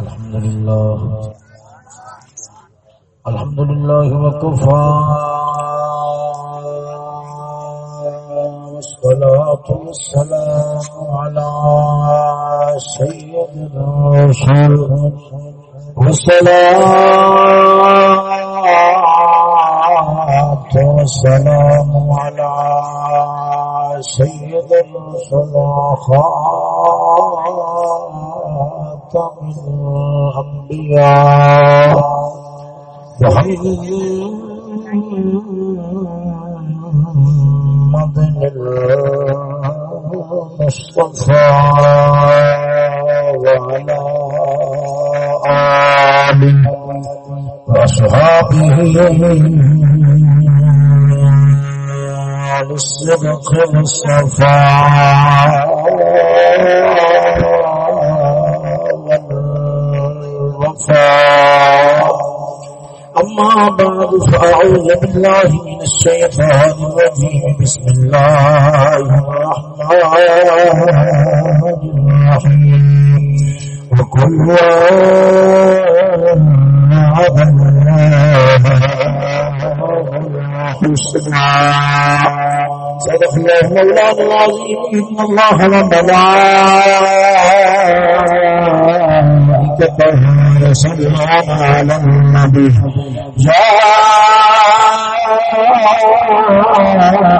الحمد لله. الحمد لله وكفى. والصلاة والسلام على سيد الرسول والصلاة والسلام على سيد خاتم الأنبياء محمد المصطفى وعلى آله وأصحابه للصدق والصفاء أما بعد، فأعوذ بالله من الشيطان الرجيم. بسم الله الرحمن الرحيم. وكل حسنا صدق الله مولانا العظيم. إن الله وملائكته يصلون على النبي يا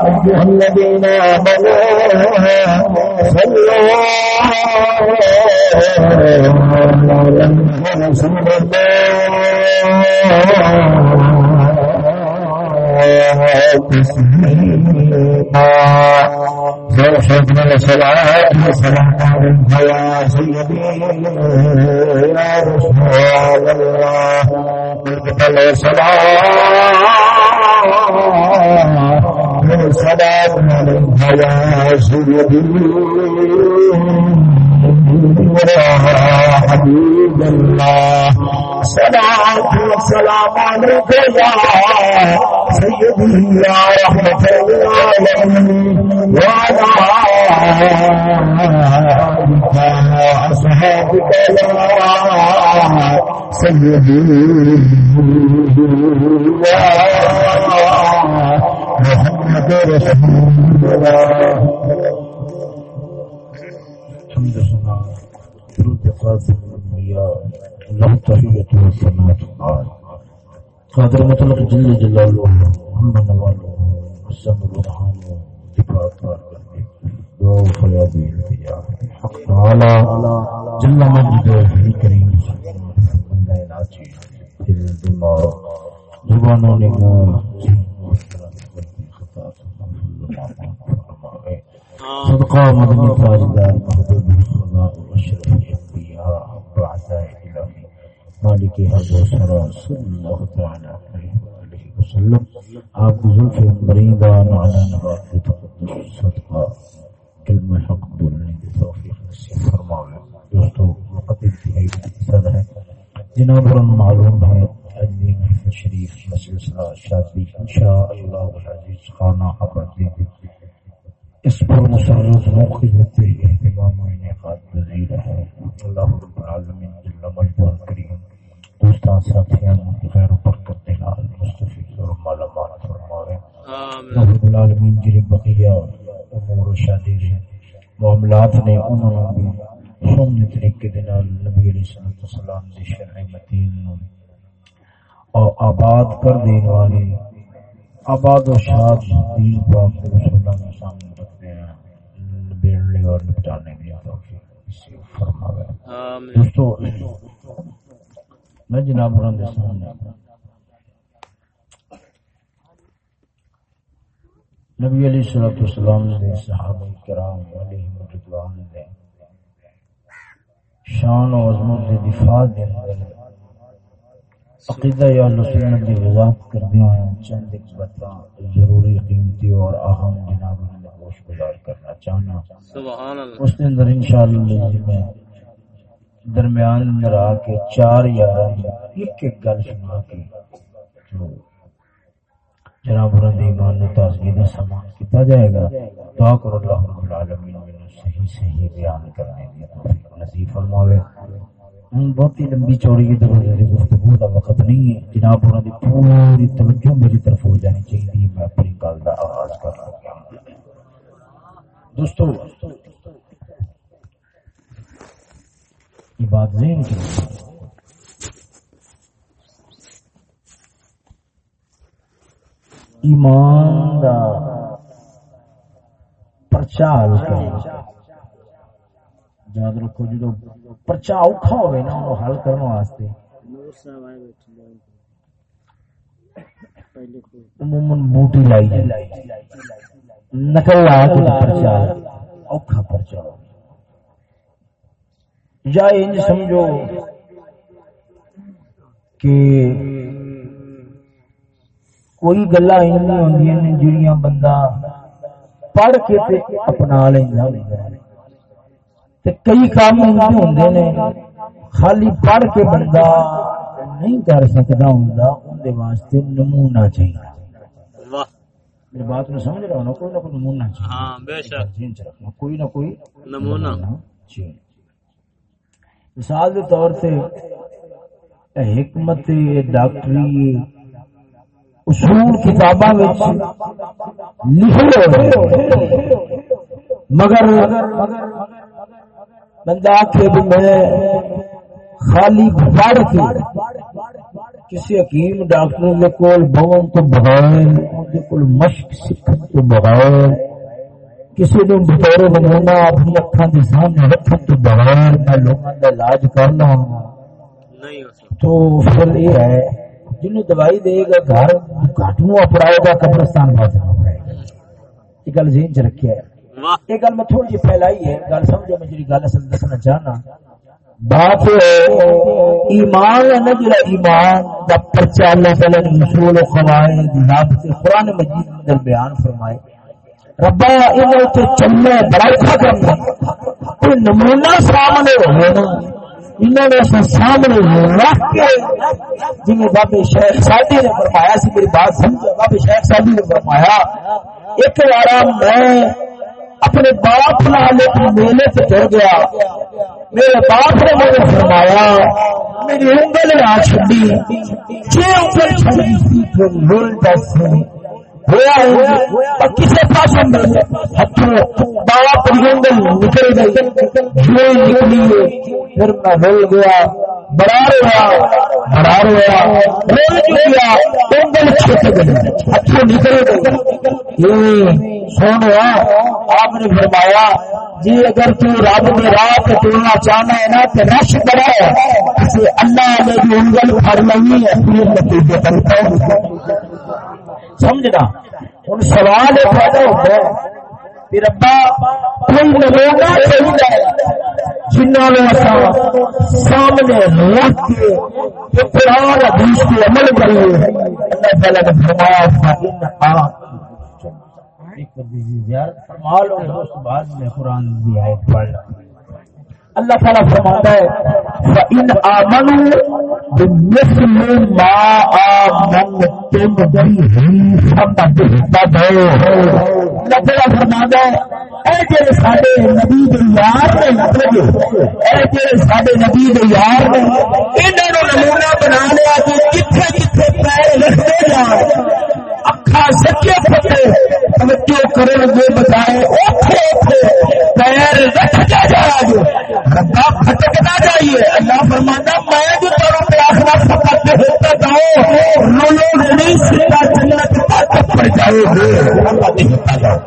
أيها الذين آمنوا صلوا على رسول الله تسليما صلاة وسلام عليك سيدي يا رسول الله صلاة وسلام عليك يا سيدي حبيب الله صلاة والسلام عليك يا سيدي يا رحمة العالمين وعلى يا سيدي يا محمد رسول الله الحمد لله درود قاسم الانبياء له تحيه والصلاه والسلام قادر مطلق جل جلاله ہم نواله حسن الرحمن دفاع کار کرنے دعا و فریاد التجا حق تعالی جل مجد ہی کریم بندہ ناچی دل دماغ زبانوں نے صدقہ تاجدار محبوب سرا وسلم آپ ظلف مریدہ معنا تقدس کلمہ حق بولنے کی توفیق نصیب فرماوے دوستو وقت انتہائی ہے جناب معلوم ہے اجلی محفل شریف مسلسلہ شادی انشاءاللہ العزیز خانہ حبردی اس پر مسرت موقع دیتے اہتمام و انعقاد پذیر ہے۔ اللہ رب العالمین جل مجبور کریم دوستان ساتھیان خیر و برکت دلال مستفید اور معلومات فرماوے۔ اللہ رب العالمین جل بقیہ امور و شادی معاملات نے انہوں بھی سننے طریقے دلال نبی علیہ السلام دی شرع متین اور آباد کر دین والی آباد و شاد دین پاک رسول اللہ سامنے بیڑنے اور نپٹانے کی توفیق فرماوے۔ دوستو میں جناب رن دے سامنے۔ نبی علیہ الصلوۃ والسلام نے صحابہ کرام علیہ رضوان نے شان و عظمت دفاع دے اندر عقیدہ یا سنت کی وضاحت کردے ہیں چند ایک باتاں ضروری قیمتی اور اہم جناب نے گوش گزار کرنا چاہنا۔ سبحان اللہ۔ اس کے اندر انشاءاللہ میں درمیان اندر آ کے چار یا ایک ایک گل سنا کے جو جناب رد ایمان و تازگی کا سامان کیتا جائے گا دعا کرو اللہ رب العالمین صحیح صحیح بیان کرنے کی توفیق نصیب فرماوے۔ بہت ہی لمبی چوڑی کی گفتگو کا وقت نہیں ہے۔ جناب انہوں کی پوری توجہ میری طرف ہو جانی چاہیے۔ میں اپنی گل کا آغاز کر رہا دوستو، یہ بات ذہن کی ایمان دا پرچا یاد رکھو جدو پرچا اوکھا ہوئے نا وہ حل کرنے واسطے۔ عموماً بوٹی لائی نقل لا کے پرچا اوکھا پرچا یا انج سمجھو کہ کوئی گلا جڑیاں بندہ پڑھ کے اپنا لینا کئی کام ہوندے نے خالی پڑھ کے بندہ نہیں کر سکتا ہوں واسطے نمونہ چاہیے میری بات میں سمجھ رہا ہوں کوئی نہ کوئی نمونہ چاہیے ہاں بے شک۔ کوئی نہ کوئی نمونہ۔ چاہیے مثال کے طور سے حکمت ڈاکٹری اصول کتاباں لکھے مگر بندہ آخے بھی میں خالی پڑھ کے کسی حکیم ڈاکٹر کے کول بون تو بغیر کول مشق سیکھن تو بغیر کسی نے بطور نمونہ اپنی اکھان کے سامنے رکھن تو بغیر میں لوگوں کا علاج کرنا۔ تو پھر یہ ہے جنوں دوائی دے گا گھر گھٹوں اپڑائے گا قبرستان بازار اپڑائے گا یہ گل ذہن چ رکھا ہے یہ گل میں تھوڑی جی پھیلائی ہے۔ گل سمجھو میں جی گل اصل دسنا چاہنا۔ بات ایمان ہے نا جڑا ایمان دا پرچا اللہ تعالی نے اصول و قواعد ضابط قرآن مجید اندر بیان فرمائے۔ ربا انہوں تے چلے بڑا اچھا کرنا کوئی نمونہ سامنے ہوئے نا انہوں نے سامنے رکھ کے جنہیں بابے شیخ سادی نے فرمایا سی میری بات سمجھا بابے شیخ سادی نے فرمایا ایک بار میں اپنے باپ نال ایک میلے سے چڑھ گیا۔ میرے باپ نے مجھے فرمایا، میری انگل نہ چڑی جی انگل چڑی سی تو رول دس کسی پاس ہاتھوں باپ کی انگل نکل گئی۔ جی نکلی پھر میں رول گیا۔ بڑا رہا بڑا رہا رول گیا انگل چھٹ گئی ہاتھوں نکل گئی سونے آپ نے فرمایا جی اگر تو رب میں راہ پہ ٹولنا چاہنا ہے نا، تو رش بڑا ہے اسے اللہ نے جو انگل پھڑ نہیں ہے پھر نتیجے کرتا سمجھنا؟ ہوں سوال پیدا ہوتا ہے پھر ابا کوئی نمونہ چاہیے جنہوں سامنے کے قرآن حدیث عمل کریے اللہ تعالیٰ نے فرمایا جی قرآن آیت پڑھ اللہ تعالیٰ فرماتا ہے، فَإِنْ آمَنُوا بِمِثْلِ مَا آمَنْتُمْ بِهِ فَقَدْ اللہ تعالیٰ فرماتا ہے، اے جڑے ساڈے نبی دے یار نے مطلب اے جڑے ساڈے نبی دے یار نے انہاں نو نمونہ بنا لیا کہ کتھے کتھے پیر رکھتے جان۔ اکھا سچے پتے۔ توجہ کرے گے بتائے اوکھے اوکھے۔ پیر رکھتے جا جو ربا پھٹکنا چاہیے اللہ فرمانا میں جو تروں پہ آخر فقط ہوتا جاؤ۔ رولو نہیں سیدھا جنت تک پڑ جاؤ گے اللہ نہیں ہوتا جاؤ۔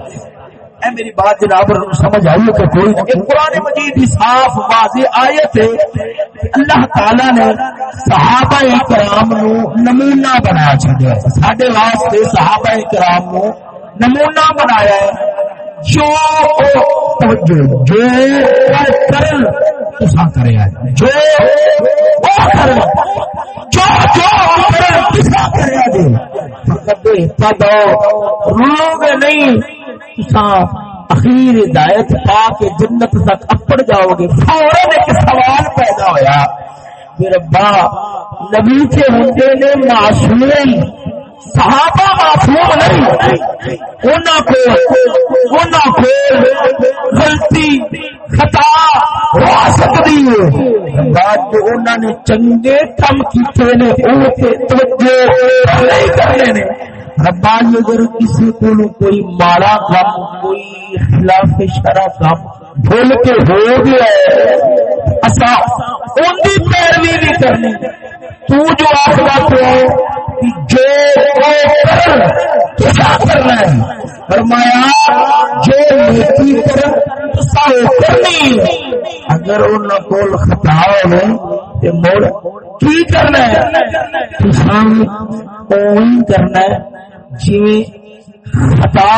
اے میری بات جناب سمجھ آئی کہ کوئی نہیں قرآن مجید کی صاف واضح آیت ہے اللہ تعالی نے صحابہ کرام نو نمونہ بنایا چاہیے ساڈے واسطے صحابہ کرام نو نمونہ بنایا ہے۔ جو جو جو کرن تسا کریا ہے۔ جو وہ کرن، جو جو کرن تسا کریا دے فقط اتبعوا روگ نہیں اخیر ہدایت پا کے جنت تک اپڑ جاؤ گے فوراً ایک سوال پیدا ہوا پھر ابا نبی کے ہوں نے معصوم صحابہ معصوم نہیں. انہاں کو انہاں کو غلطی، خطا ہو سکتی ہے۔ بات جو انہوں نے چنگے کم کیتے نے وہ توجہ نہیں کرنے نے۔ ربانی جی، اگر کسی کو کوئی ماڑا کام کوئی خلاف شرع کام بھول کے ہو گیا اصا ان کی پیروی نہیں کرنی۔ تو جو جو کیا کرنا ہے۔ فرمایا، جو نیکی کرنی اگر ان کو خطا ہو مڑ، کی کرنا ہے؟ کسان کرنا ہے۔ جی خطا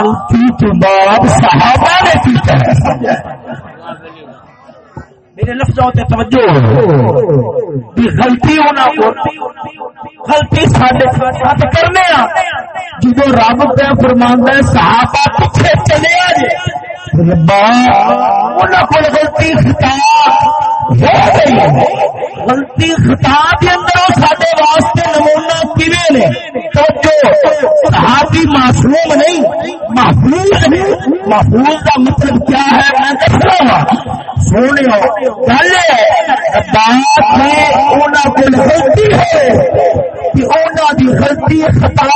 غلطی تو بعد صحابہ نے کیتا ہے۔ میرے لفظوں تے توجہ۔ غلطی ہونا غلطی ساڈے ساتھ کرنے آ۔ جدو رب پہ فرماندا ہے صحابہ پیچھے چلے آ جے۔ ربا، انہاں کول غلطی خطا۔ غلطی خطا کے اندر سارے واسطے نمونہ کیویں نے؟ صحابی معصوم نہیں، محفوظ محفوظ کا مطلب کیا ہے؟ میں دس رہا ہوں سونے گل بات میں غلطی ہے کہ انہوں کی غلطی خطا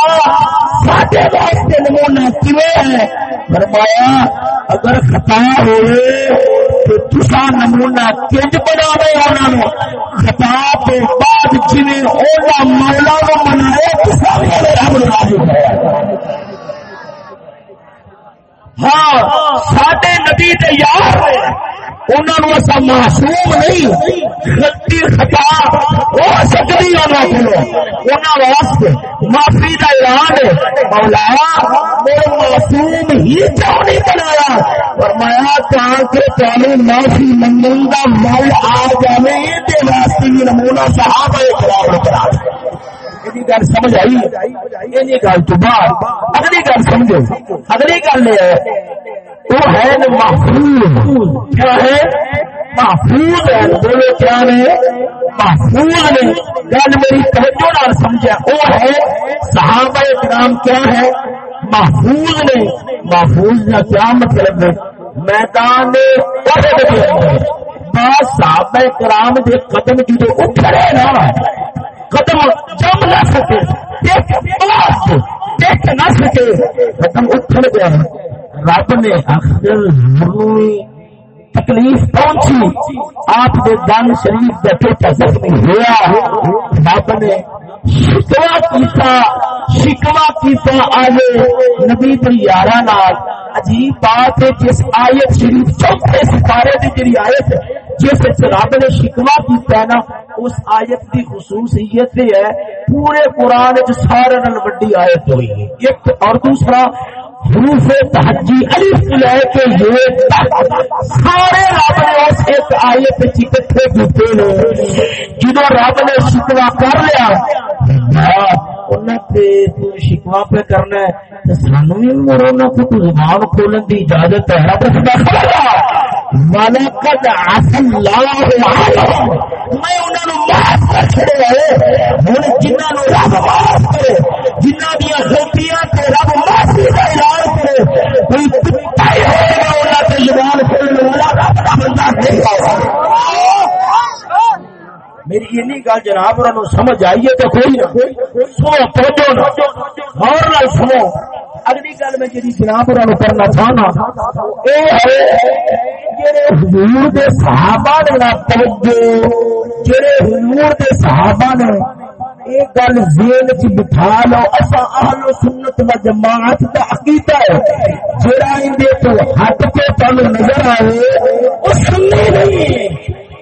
سارے واسطے نمونہ کیویں ہے؟ فرمایا، اگر خطا ہوئے تو تسا نمونہ کنج بنا انہوں خطا بعد جی مولا کو منایا ہاں سڈے نبی یار انہوں اصا معصوم نہیں غلطی خطا ہو سکتی انہوں واسطے معافی کا اعلان ہے۔ مولا میرے معصوم ہی کیوں نہیں بنایا؟ اور میں تاکہ تمہیں معافی منگن کا مل آ جائے یہ واسطے بھی نمونہ صاحب کرا گل سمجھ آئی؟ یہ گل تو بعد۔ اگلی گل سمجھو۔ اگلی گل یہ ہے، وہ ہے محفوظ۔ کیا ہے؟ محفوظ ہے۔ بولو کیا ہے؟ محفوظ نے گل میری توجہ نہ سمجھا۔ وہ ہے، صحابہ کرام کیا ہے؟ محفوظ نے۔ محفوظ کا کیا مطلب ہے؟ میدان بس صحابہ کرام کے قدم جدو اٹھ رہے نا قدم جم نہ سکے دیکھ نہ سکے قدم اٹھ گیا۔ رب نے آخر ضروری تکلیف پہنچی آپ کے دن شریف کا ٹوٹا زخمی ہوا۔ رب نے شکوا کیتا شکوا کیتا آئے نبی تیارہ نال عجیب بات ہے جس آیت شریف چوتھے ستارے کی جی آیت جس رب نے شکوا کیتا ہے نا، اس آیت کی خصوصیت ہے، پورے قرآن سارے وڈی آیت ہوئی ہے۔ ایک اور دوسرا حروف تحجی الف لے کے یہ سارے رب نے اس ایک آئے آیت چکٹھے کیتے ہیں۔ جدو رب نے شکوا کر لیا شکوا پہ کرنا ہے سانو بھی مرونا کو زبان کھولن کی اجازت ہے۔ رب ملکت اصل میں انہوں نے معاف کر چھڑے ہوں جنہوں رب معاف کرے جنہ دیا غلطیاں رب معافی کا کرے۔ کوئی کتا ہی زبان بندہ نہیں ہوگا میری این گل جناب انہوں سمجھ آئیے تو کوئی نہ سنو، توجہ نہ اور نہ سنو۔ اگلی گل میں جی جناب انہوں کرنا چاہنا حضور دے صحابہ نے توجہ جڑے حضور دے صحابہ نے ایک گل ذہن چ بٹھا لو اسا اہل سنت و جماعت دا عقیدہ ہے۔ جڑا اندے تو ہٹ کے تانوں نظر آئے او سنی نہیں۔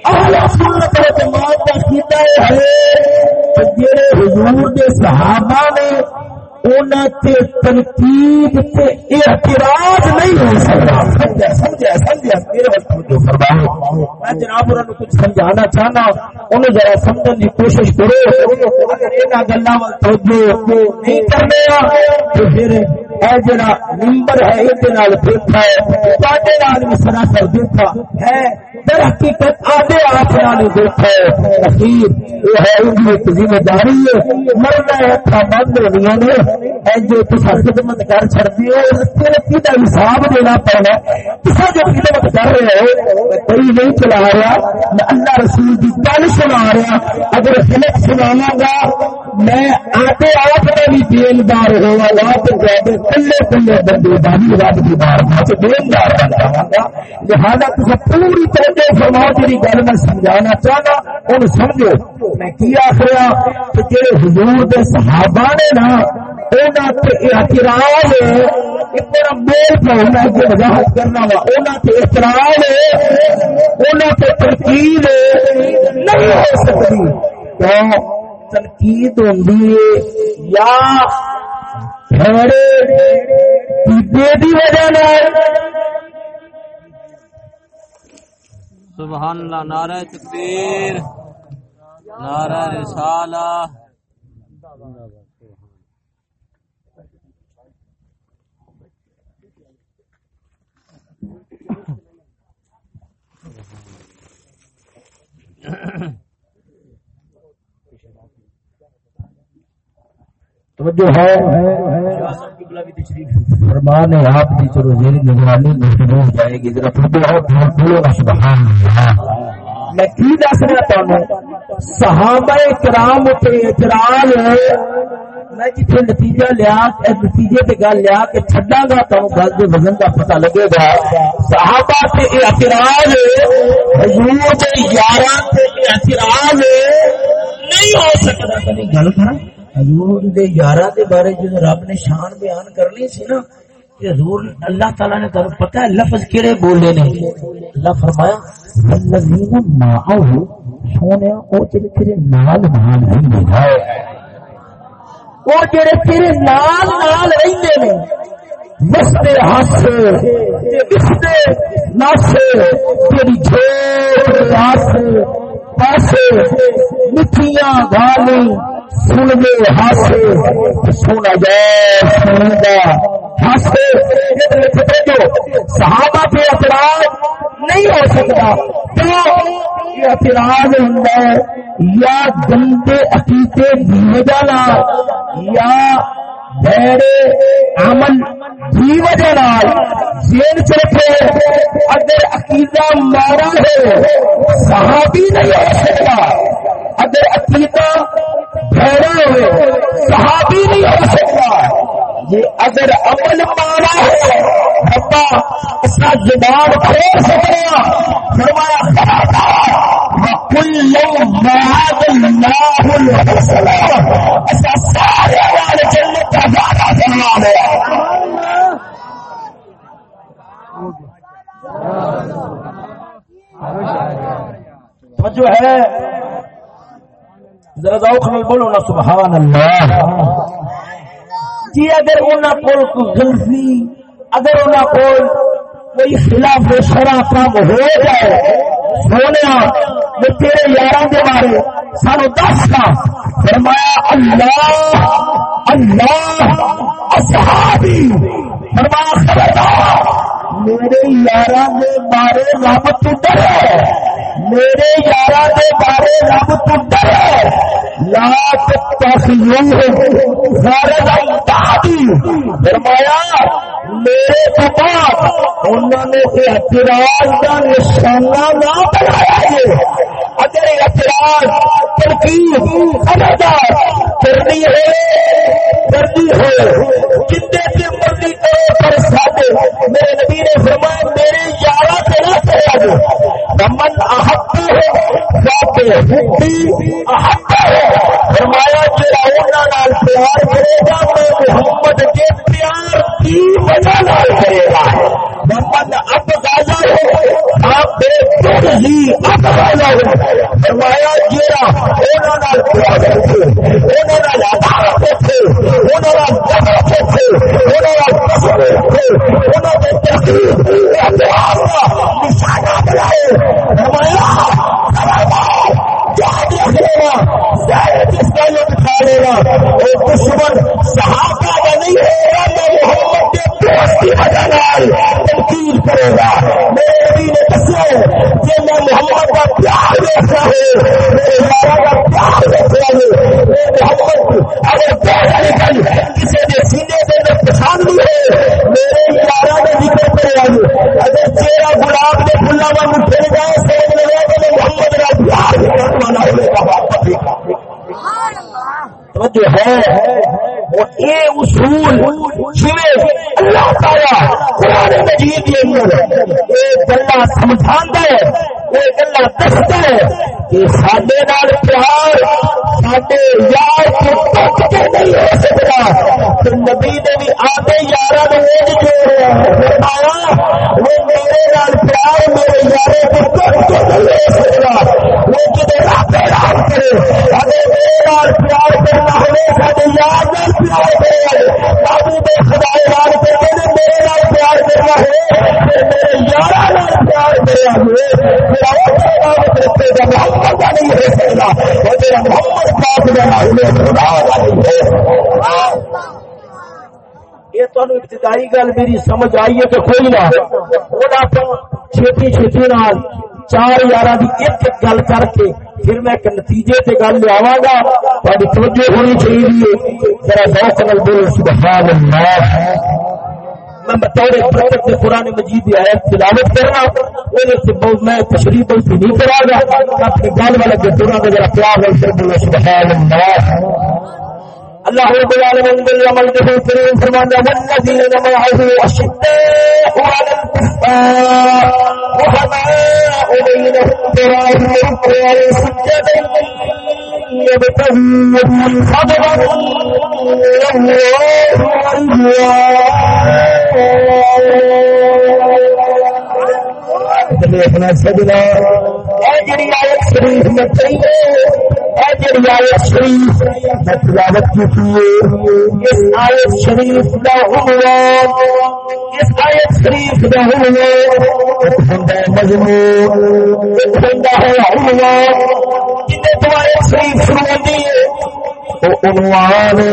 اہل سنت و جماعت کا عقیتا ہے جڑے حضور دے صحابہ نے تنقید اعتراض نہیں ہو سکتا۔ سمجھا سمجھا سمجھا۔ میرے وقت فرماؤ میں جناب کچھ سمجھانا چاہنا۔ انہیں ذرا سمجھنے کی کوشش کرو۔ اگر یہ گلا توجہ نہیں کرنے تو پھر اے جڑا نمبر ہے یہ ہے بھی سراسر دیکھا ہے۔ در حقیقت آدھے آپ نے دیکھا اخیر، یہ ہے ان کی ایک ذمہ داری ہے۔ مرنا ہے اکھا بند ہونی نے۔ جو تصا خدمت کر چڑتے ہو تیرے کی کا حساب دینا پڑنا؟ تصا جو خدمت کر رہے ہو کوئی نہیں چلا رہا۔ میں اللہ رسول کی گل سنا رہا۔ اگر غلط سناوا گا میں آتے آپ کا بھی دیندار ہوا گا تو کلے کلے بندے بانی رب کی بار دیندار بن جاؤں گا لہٰذا تصا پوری طرح فرما جی گل میں سمجھانا چاہنا ان سمجھو۔ میں کی آخر کہ جی حضور دے صحابہ نے نا اعتراض اتنا میل پہنا جو وضاحت کرنا وا۔ اعتراض تنقید نہیں ہو سکتی۔ کیوں؟ تنقید ہوں یا وجہ سبحان اللہ نعرہ تکبیر نعرہ رسالہ۔ توجہ ہے۔ فرمان ہے آپ کی چلو زیر نگرانی میں ہو جائے گی۔ ذرا پھر بہت بولو نا سبحان اللہ۔ میں کی دس رہا تمہیں صحابہ کرام تے اعتراض میں جتنے نتیجہ لیا نتیجے تے گل لیا کہ چھڈا گا تو گل کے وزن کا پتہ لگے گا۔ صحابہ تے اعتراض حضور دے یاراں تے اعتراض نہیں ہو سکتا کبھی گل کراں۔ حضور دے یارا دے بارے جو رب نے شان بیان کرنی سی نا، کہ حضور اللہ تعالی نے تمہیں پتہ ہے لفظ کیڑے بولے نے؟ اللہ فرمایا الذین معه سونے او جڑے تیرے نال نال رہندے ہیں او جڑے تیرے نال نال رہندے نے۔ مستے ہاسے مستے ناسے تیری جھوٹ راسے پاسے مٹھیاں گالی سن دے ہاسے سونا سن گا ہاسے صحابہ پہ اعتراض نہیں ہو سکتا۔ تو یہ اعتراض ہوں یا گندے عقیدے کی وجہ یا بہرے عمل کی وجہ جیل چ رکھے اگر عقیدہ مارا ہے صحابی نہیں ہو سکتا۔ اگر عقیدہ ہوئے، صحابی نہیں ہو سکتا۔ یہ اگر عمل مانا ہے، ربا، اس کا زبان کھول سکتا فرمایا کل ایسا سارے والے جنت کا زیادہ سلام ہے۔ جو ہے۔ ذرا ذوق نال بولو نا سبحان اللہ جی اگر انہاں کول کوئی غلطی، اگر انہاں کول کوئی خلاف شرع کام ہو جائے سونے میں تیرے یاراں دے بارے سانو دس کا فرمایا، اللہ اللہ، اصحابی۔ فرمایا، خبردار، میرے یاراں دے بارے رب تو ڈر میرے یارہ کے بارے رب تو ڈر لا فرمایا میرے تو بعد انہوں نے اعتراض کا نشانہ نہ بنایا ہے۔ اگر اعتراض ترکیب خبردار کرنی ہے کرنی ہے جتنے بھی مرضی کرو، پر ساتھ میرے نبی نے فرمایا، میرے یارہ سے نہ کرا دمن احق ہے احق ہے۔ فرمایا، جڑا نال پیار کرے گا، میں محمد کے پیار کی وجہ نال کرے گا۔ محمد اب گالا ہو آپ بے ہی اب گالا ہو فرمایا جڑا انہاں نال پیار کرے انہاں نال عدالت رکھے انہاں نال جبر رکھے انہاں نال قسم رکھے انہاں دے تقدیر اعتراض کا نشانہ بنائے۔ دشمن صحابہ کا نہیں ہوگا میں محمد کے دوست کی وجہ تنقید کرے گا میرے نبی نے دسو جی میں محمد کا پیار دیکھنا ہے میرے کا پیار دیکھنا ہے محمد اگر کسی کے سینے کے اندر پسند بھی ہے میرے یار کا ذکر کرے اگر چہرہ گلاب کے فلا واگ لگے تو ہونے کا واپس جو ہے یہ اصول اللہ تعالی قرآن مجید اندر یہ گلا سمجھا ہے۔ یہ گلا دستا ہے کہ سڈے نال پیار سڈے یار کو کے نہیں ہو سکتا۔ تو نبی نے بھی یار وہ میرے نال پیار، میرے یارے کو کے نہیں ہو سکتا۔ وہ کتنے رابطے رات کرے، اگر میرے نال پیار کرنا ہوئے سارے یار نال پیار کرے۔ بابو خدا یار کرتے میرے نال پیار کرنا ہے میرے یار پیار کرنا ہوئے یہ تو ابتدائی گل میری سمجھ آئی ہے کہ کوئی نہ چھتی چھتی نال چار یار کی ایک گل کر کے پھر میں ایک نتیجے سے گل لیا گا۔ تاری توجہ ہونی چاہیے۔ ذرا ذوق نال بول سبحان اللہ۔ میں بطور برکت سے قرآن مجید آیت تلاوت کرنا بہت میں تشریح بہت نہیں کرا گا اپنی گل والا جو کا ذرا پیار ہے سبحان اللہ اللہ رب العالمین بالعمل جو کریم فرماتا ہے والذین معه اشداء على الكفار رحماء بينهم تراهم ركعا سجدا يبتغون فضلا من الله ورضوانا دیکھنا سجنا جڑی آیت شریف میں چاہیے جڑی آیت شریف میں تلاوت کی اس آیت شریف کا عنوان، اس آیت شریف کا ایک مضمون، ایک ہے عنوان۔ جنہیں تو آیت شریف شروع ہے، وہ عنوان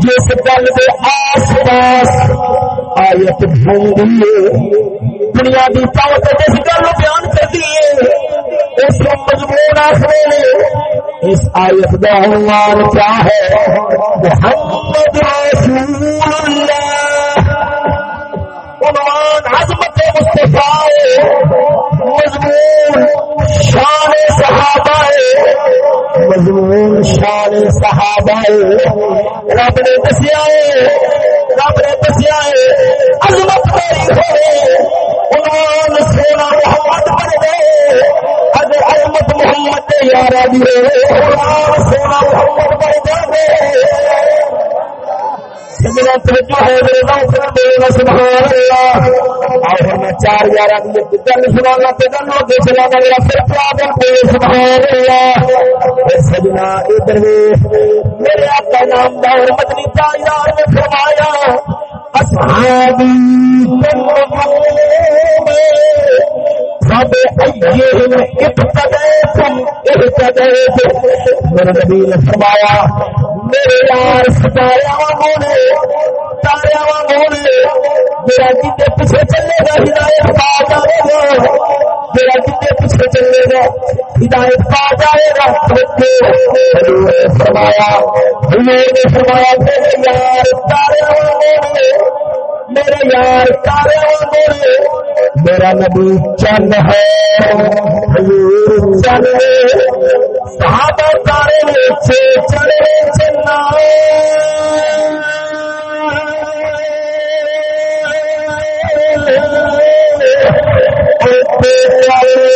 جس گل کے آس پاس آیت بھونگی بنیادی طور پر جس گل بیان کرتی ہے، اس کو مضمون آخر اس آیت کا عنوان کیا ہے؟ محمد رسول اللہ۔ عنوان عظمت مصطفیٰ مضمون شان صحابہ مضمون شان صحابہ رب نے دسیا رب نے دسیا عظمت میری ہوئے عنوان سونا محمد بن گئے۔ اج عظمت محمد یارا دی عنوان سونا محمد بن جائے میرا توجہ ہے، میرے نوکر دے سبحان اللہ۔ اور میں چار کی ایک گل سنانا تو گل میرا پھر سبحان اللہ۔ سجنا ادھر میرے آقا نام دار مدنی نے فرمایا، اصحابی سب ایہم ابتدیتم ابتدیتم میرے نبی نے فرمایا میرے یار ستارے ہونے تارے ہونے میرا جتنے پیچھے چلے گا، ہدایت پا جائے گا، میرا جتنے پیچھے چلے گا، ہدایت پا جائے گا فرمایا نے فرمایا، میرے یار تارے ہونے میرے یار تارے ہونے میرا نبی چند ہے چند صحابہ تارے نیچے چلے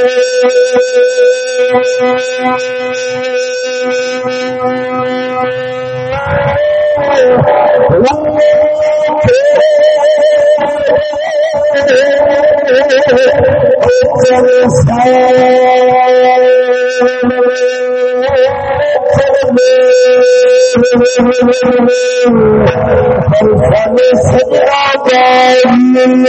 Thank you. Rusa gun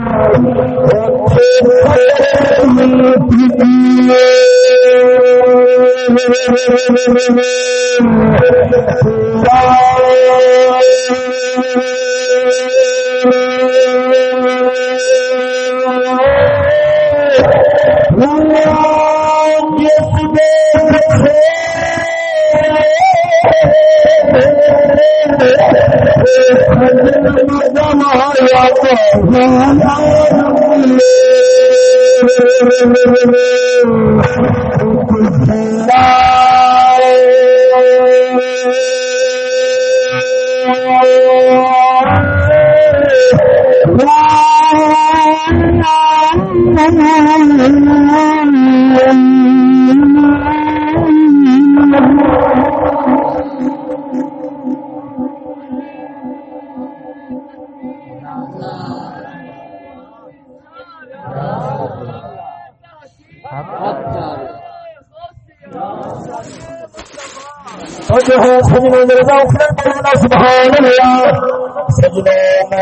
Yeah. ر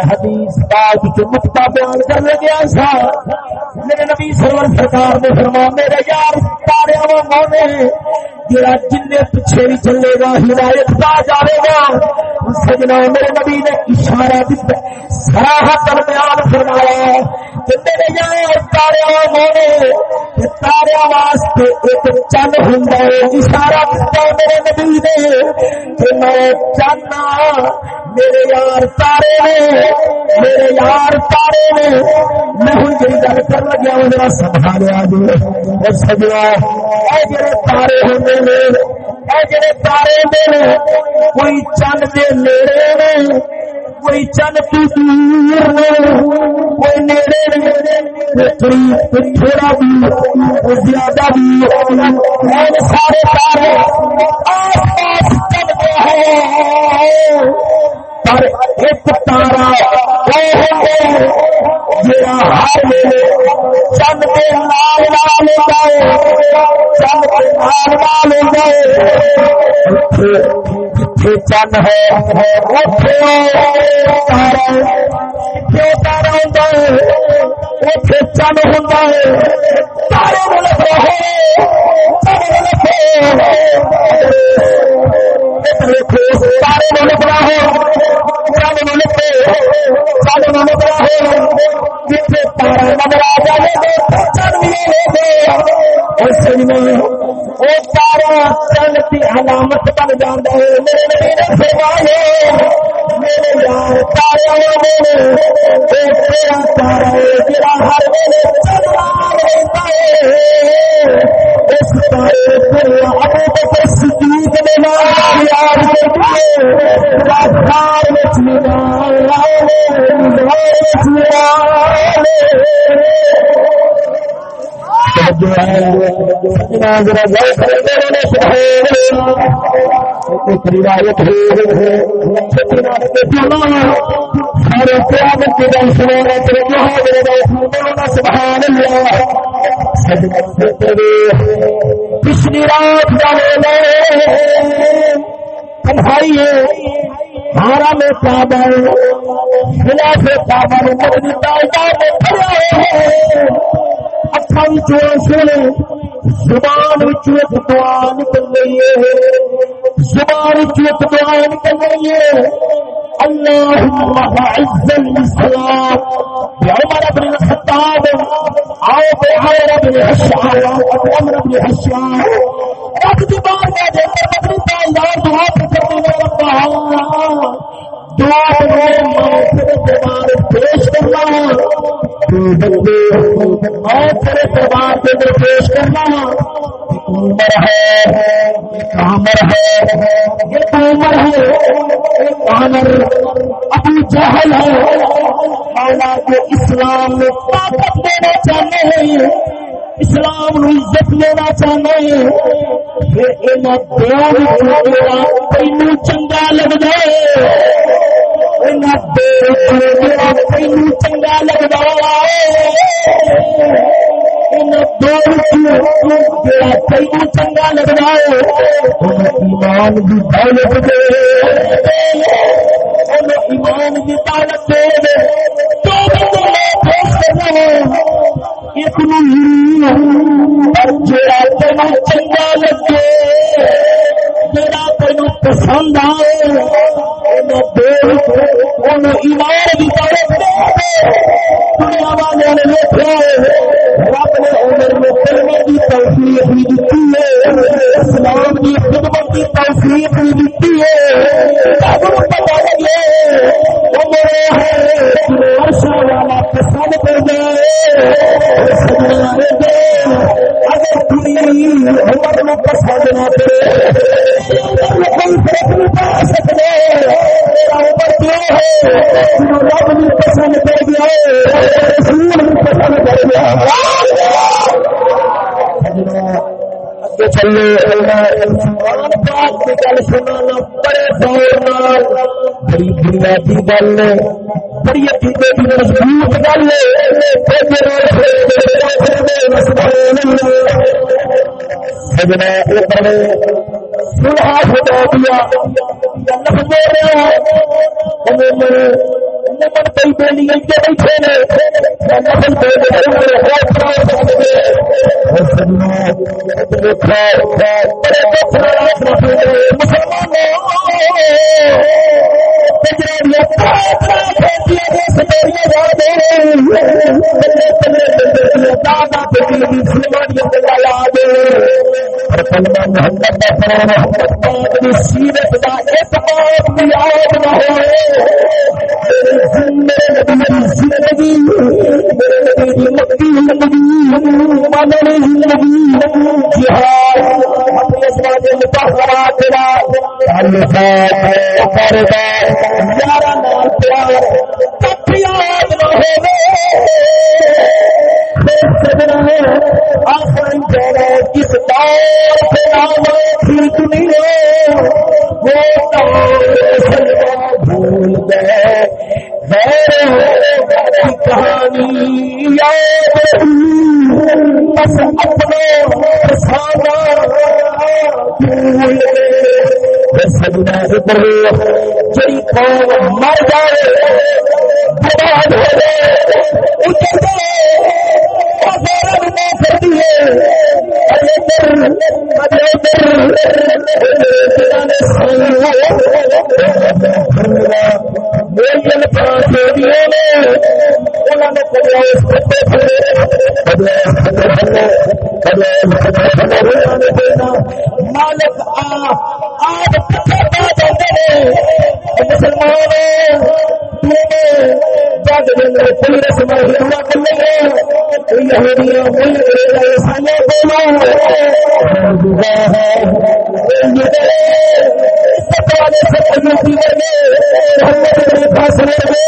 حدیث پاک نقطہ بیان میرے نبی سرور سرکار نے میرے یار تارے مونے جڑا جن پیچھے بھی چلے گا، ہدایت پا جائے گا. سجنا میرے نبی نے اشارہ دیتا سراہت بیان فرمایا، کہ میرے یار تارے مونے تارے واسطے ایک چند ہوں اشارہ دیتا میرے نبی نے کہ میں چاہنا میرے یار تارے نے، میرے یار تارے نے، میں ہوں جی گل کر لگیا ہوں، میرا سنبھالیا جی سجوا اے جڑے تارے ہوں نے، اے جڑے تارے نے، کوئی چند دے نیڑے نے کوئی چند کی کوئی نیڑے تھوڑا بھی زیادہ بھی سارے تارے آس پاس چلتے ہیں۔ پر ایک تارا جا ہر ویلے چند کے نال نال جائے۔ چند کے نال نال جائے۔ جتھے چند ہے تارا جو تارا ہوں اتے چند ہوں تارے ملک رہے چند ملک تارے علامت بن جانا ہے میرے یار تارے تارا میرا ہر میرے اس تارے صدیق نے یاد روایت پچھلی رات جانے تنہائی ہارا میں کعبہ خلاف کعبہ میں مسجد میں کھڑے ہیں اکھاں سنے زبان ایک دعا نکل رہی ہے زبان ایک دعا نکل رہی ہے اللهم اعز الاسلام بعمر بن الخطاب او بعمر بن هشام او عمر بن هشام رب دی بار میں دے کر اپنی تعالی دعا کرنے والا دعا پیش کرنا اور تیرے کے اندر پیش کرنا عمر ہے کامر ہے یہ کامر ہے کامر ابو جہل ہے اسلام میں طاقت دینا چاہتے ہیں اسلام نو عزت لینا چاہتے ہیں پھر انہوں تین چنگا لگتا ہے۔ چنگا لگتا چنگا لگتا ایمان کی دولت دے ایمان کی دولت دے ایک جڑا تین چنگا لگے جڑا پسند آئے ایمان بھی دنیا والے نے دیکھا رب نے عمر میں کلمے کی توفیق بھی دیتی ہے اسلام کی خدمت کی توفیق بھی دیتی ہے۔ پتا لگے عمر ہے والا پسند کر جائے اگر دنیا عمر میں پسند نہ کرے فرق نہیں پا سکتے رب بھی پسند کر دیا رسول بھی پسند کر دیا چلے کی گل سنانا بڑے دور بڑی بنیادی گل بڑی عقیدے کی مضبوط گل سجنا بڑے سلحا خدا دیا لفظ بول ہیں کئی بیلی بیٹھے نے سیرت کا ایک بات بھی یاد نہ ہو زندگی کس دور سے نام ٹھیک نہیں وہ بھول گئے۔ کہانی بس اپنے سجنا جی قوم مر جائے برباد ہو جائے ہے مالک آپ مسلمان جگ ہوا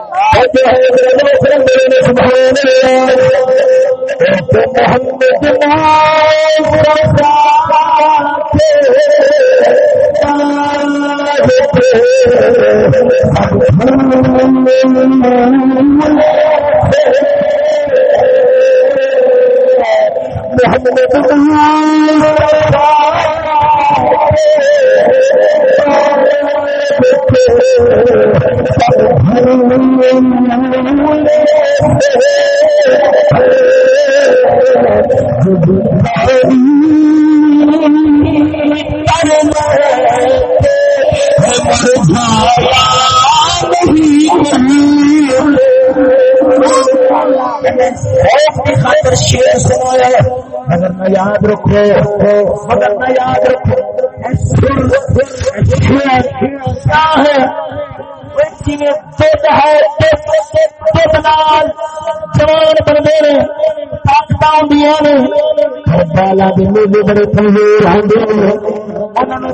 کر خاطر شیر سنایا مگر نہ یاد رکھو مگر نہ یاد رکھو۔ کیا ہے جوان بنتے ہیں۔ طاقت آدی بالا بڑے کمزور آدھے انہوں نے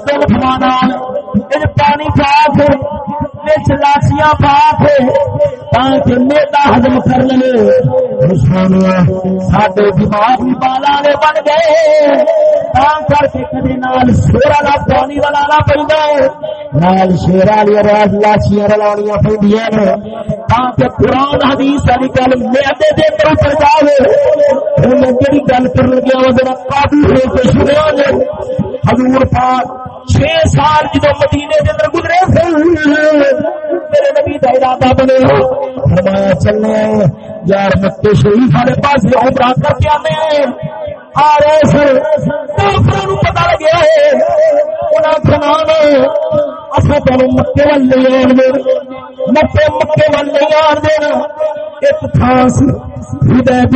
دل پانی پا کے لاسیاں پا کے تاکہ میدا ہزم کر لے۔ ساڈے دماغ بھی بالا نے بن گئے۔ کر کے کدی نال شیر والا پانی والا پہ نال شیر والی راج لاسیاں رلانیاں پہ تاکہ قرآن حدیث والی گل میدے دے پر اتر جائے ہوں جی گل کر لگیا وہ قابو ہو کے سنیا جائے حضور پاک چھ سال جدو مدینے کے اندر گزرے میرے نبی کا ارادہ بنے۔ فرمایا، چلنے یار مکے شریف والے پاس عمرہ کر کے آنے آ رہے سر پتا لگیا ہے۔ اصل تین مکے وال نہیں آن دے۔ مکے مکے وال نہیں آن دینا ایک خاص ہدایت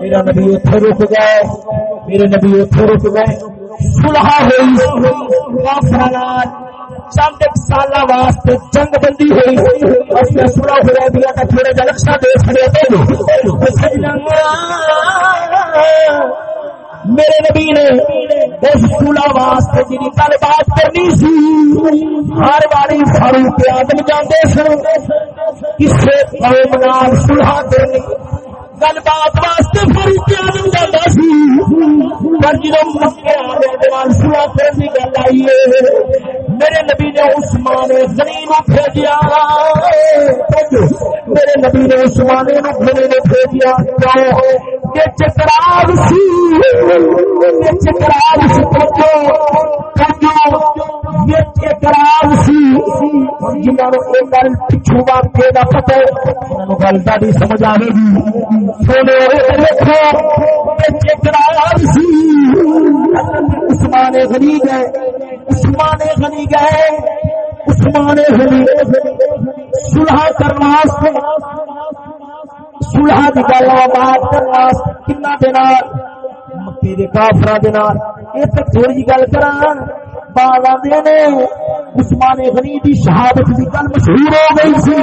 میرا نبی اتنے رک گئے میرے نبی اتنے رک گئے۔ سلح ہوئی کافرانات چند ایک سال واسطے جنگ بندی ہوئی سلح ہوا دیا تو تھوڑے جلکشا دے سکے میرے نبی نے اس سلح واسطے جی گل بات کرنی سی، ہر باری فاروق آدم جانے سن کسی قوم نال سلح کرنی گل بات واسطے فاروق آدم جانا سی پر جب مکے آدھے سلا کرنے دی گل آئی ہے میرے نبی نے عثمان غنی نو بھیجیا میرے نبی نے عثمان نو غنی نو بھیجیا کیوں کہ چکراب سی چکراب سی۔ چکراب سی۔ جنہوں نے گل پچھو واقعے کا پتہ ہے انہاں گل تاری سمجھ آئے گی۔ سونے دیکھو چکراب سی۔ عثمان غنی گئے عثمان غنی گئے۔ عثمان غنی صلح کرنا صلح کی گل بات کرنا کنا دن مکی دے کافر دن یہ تو تھوڑی جی گل کران بعد آدھے نے عثمان غنی کی شہادت کی گل مشہور ہو گئی سی۔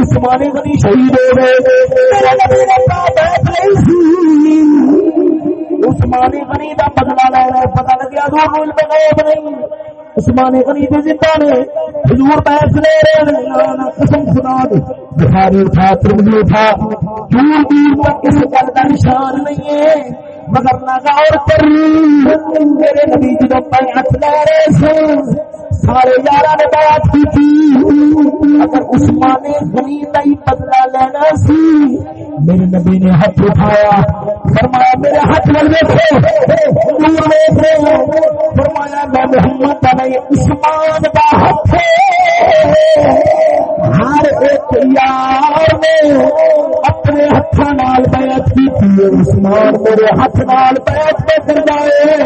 عثمان غنی شہید ہو گئے۔ میرے نبی نے بیعت نہیں سی۔ عثمان غنی دا بدلا لینا پتہ لگیا حضور نو پہ غیب نہیں۔ عثمان غنی دے زندہ نے، حضور بحث لے رہے ہیں۔ قسم خدا دی بخاری اٹھا، ترمذی اٹھا۔ دور دور تک اس گل دا نشان نہیں ہے۔ مگر نہ غور کر میرے نبی جدو بیعت لے رہے سے سارے یار نے بیعت کی تھی۔ اگر عثمان غنی کا ہی بدلا لینا سی، میرے نبی نے ہاتھ اٹھایا۔ فرمایا، میرے ہاتھ میں دیکھو۔ فرمایا، میں محمد کا نہیں عثمان کا ہاتھ ہر ایک یار نے اپنے ہاتھ نال بیعت کی تھی۔ عثمان میرے ہاتھ نال بیعت پہ کر جائے۔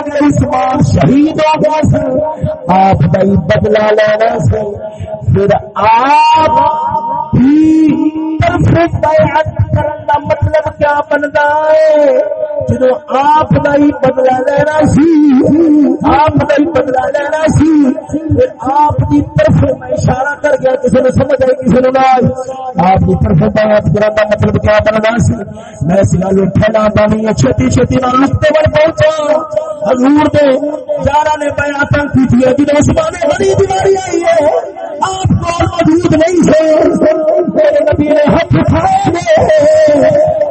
اگر عثمان شہید ہو گیا سر، آپ کا بدلا لینا سی پھر آپ مطلب کیا بنتا ہے؟ جدو آپ کا ہی بدلا لینا سی، آپ کا ہی بدلا لینا سی، پھر آپ کی طرف میں اشارہ کر گیا کسی نے سمجھ آئی، کسی نے آپ کی طرف بات کرنے کا مطلب کیا بننا سی؟ میں اس گل اٹھنا نہیں چھتی چھتی نہ رکتے بڑھ پہنچا۔ حضور دے جارا نے بیعت کی تھی جدو اس بڑی بیماری آئی ہے، آپ کو موجود نہیں تھے میرے نبی نے ہاتھ اٹھائے گئے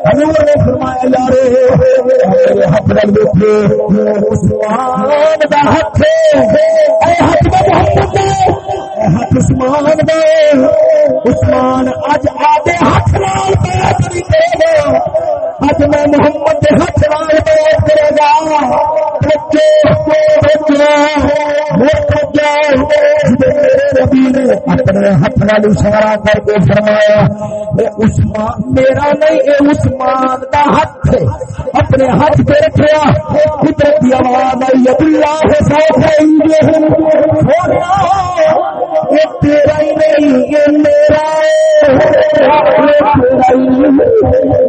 حضور نے فرمایا یار ہاتھ رکھ دیکھے، عثمان دا ہاتھ اے ہاتھ میں محمد ہاتھ عثمان دے عثمان اج آدھے ہاتھ نال پیا کری دے گا اج میں محمد دے ہاتھ نال پیا کرے گا۔ بچے بچے نبی نے اپنے ہاتھ نال اشارہ کر کے فرمایا عثمان، میرا نہیں، اے عثمان دا ہاتھ۔ اپنے ہاتھ پہ رکھیا۔ قدرت کی آواز آئی اللہ سوف یہ تیرا ہی نہیں یہ میرا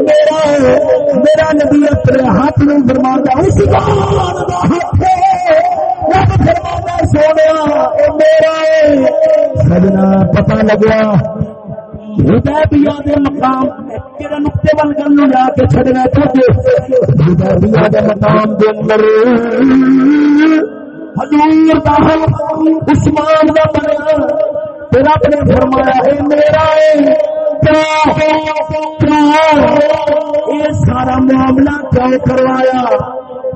میرا میرا نبی اپنے ہاتھ میں فرما عثمان دا ہاتھ سونے میرا سجنا پتا لگا ہدایبیا دے مقام کہڑے نقطے وال گل جا کے چھڈنا چاہتے ہدایبیا دے مقام دے اندر حضور دا عثمان دا بنیا تیرا اپنے فرمایا ہے میرا اے یہ سارا معاملہ کیوں کروایا؟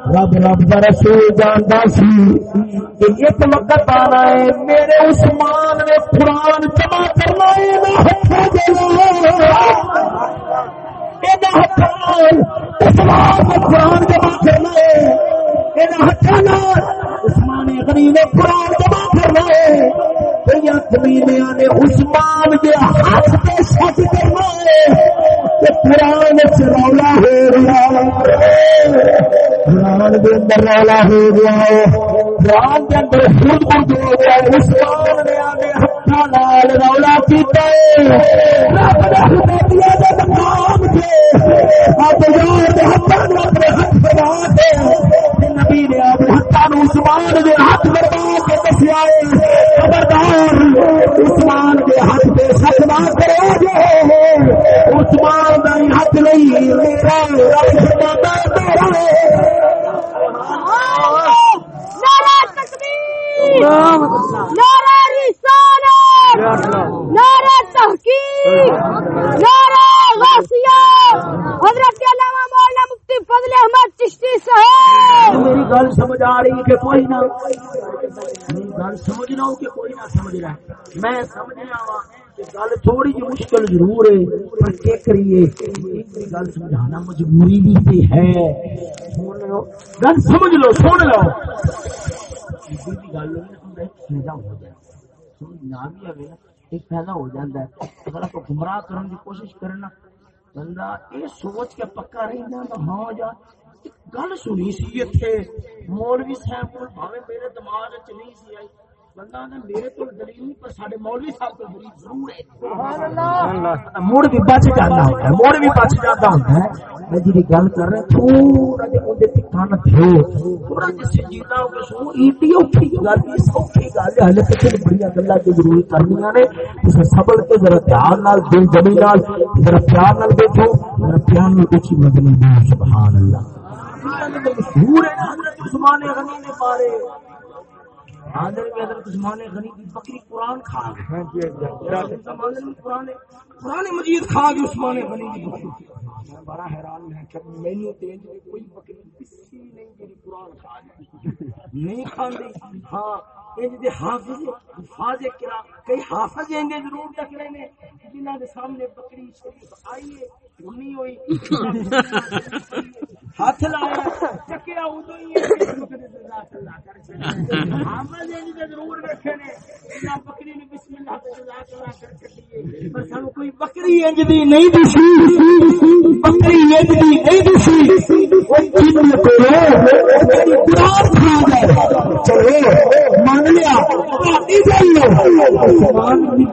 رب رب کا رسول جانتا سی کہ ایک وقت آنا ہے، میرے عثمان نے قرآن جمع کرنا ہے قرآن جمع کرنا ہے۔ عثمان غنی نے قرآن جمع نے عثمان کے ہاتھ پہ سچ کرنا ہے قرآن رولا ہو گیا قرآن کے اندر رولا ہو گیا۔ قرآن کے اندر خود خود ہو گیا عثمان نے لال رولا کیتا ہے۔ رب نے دے مقام اپنے ہاتھ بنا کے نبی نے عثمان دے ہاتھ کے دسیا خبردار، عثمان کے ہاتھ پہ سچ نہ کرو جو عثمان ہاتھ نہیں، میرا نعرہ رسالت! نعرہ تحقیق! نعرہ غوثیہ حضرت علامہ مولانا مفتی فضل احمد چشتی صاحب! میری گل سمجھ آ رہی کہ کوئی نہ گل سمجھ رہا ہوں کہ کوئی نہ سمجھ رہا میں سمجھ رہا ہوں۔ گل تھوڑی جی مشکل ضرور ہے، پر کیا کریے؟ گل سمجھانا مجبوری بھی تے ہے۔ گل سمجھ لو، سن لو۔ گل ہو جائے نہ بھی آئے نا، ایک فائدہ ہو جاتا ہے۔ اگر آپ گمراہ کرنے کی کوشش کرنا بندہ یہ سوچ کے پکا رہنا تو ہاں جا۔ گل سنی سی اتنے مولوی صاحب کو میرے دماغ چ نہیں سی آئی۔ بندہ نے میرے کو دلیل نہیں پر سارے مولوی صاحب کو دلیل ضرور ہے۔ مڑ بھی بچ جانا ہوتا ہے مڑ بھی بچ جاتا ہوتا ہے۔ میں جی گل کر رہا تھوڑا جہا اندر کن تھو تھوڑا جہا سنجیدہ ہو کے سو ایڈی اوکھی گل یہ سوکھی گل ہے۔ ہلے پیچھے بڑی گلا کی ضرور کرنی نے۔ سبل کے ذرا دھیان نال دل جمی نال ذرا پیار نال دیکھو ذرا پیار نال مدنی سبحان اللہ۔ مشہور ہے حضرت عثمان غنی نے پارے۔ حاضر میں حضرت عثمان غنی کی بکری قرآن کھا گئے۔ قرآن قرآن مجید کھا گئے عثمان غنی کی بکری۔ میں بڑا حیران میں کہ کوئی بکری کسی نہیں قرآن کھا نہیں کھاندی ہاں انج دے حافظ کرا کئی حافظ ضرور نے جنہاں دے سامنے بکری شریف آئی ہے ہوئی، ہاتھ لایا، چکیا ادو ہی بکری نے بسم اللہ پر سانو کوئی بکری انج دی نہیں دسی، بکری انج دی نہیں دسی مان لیا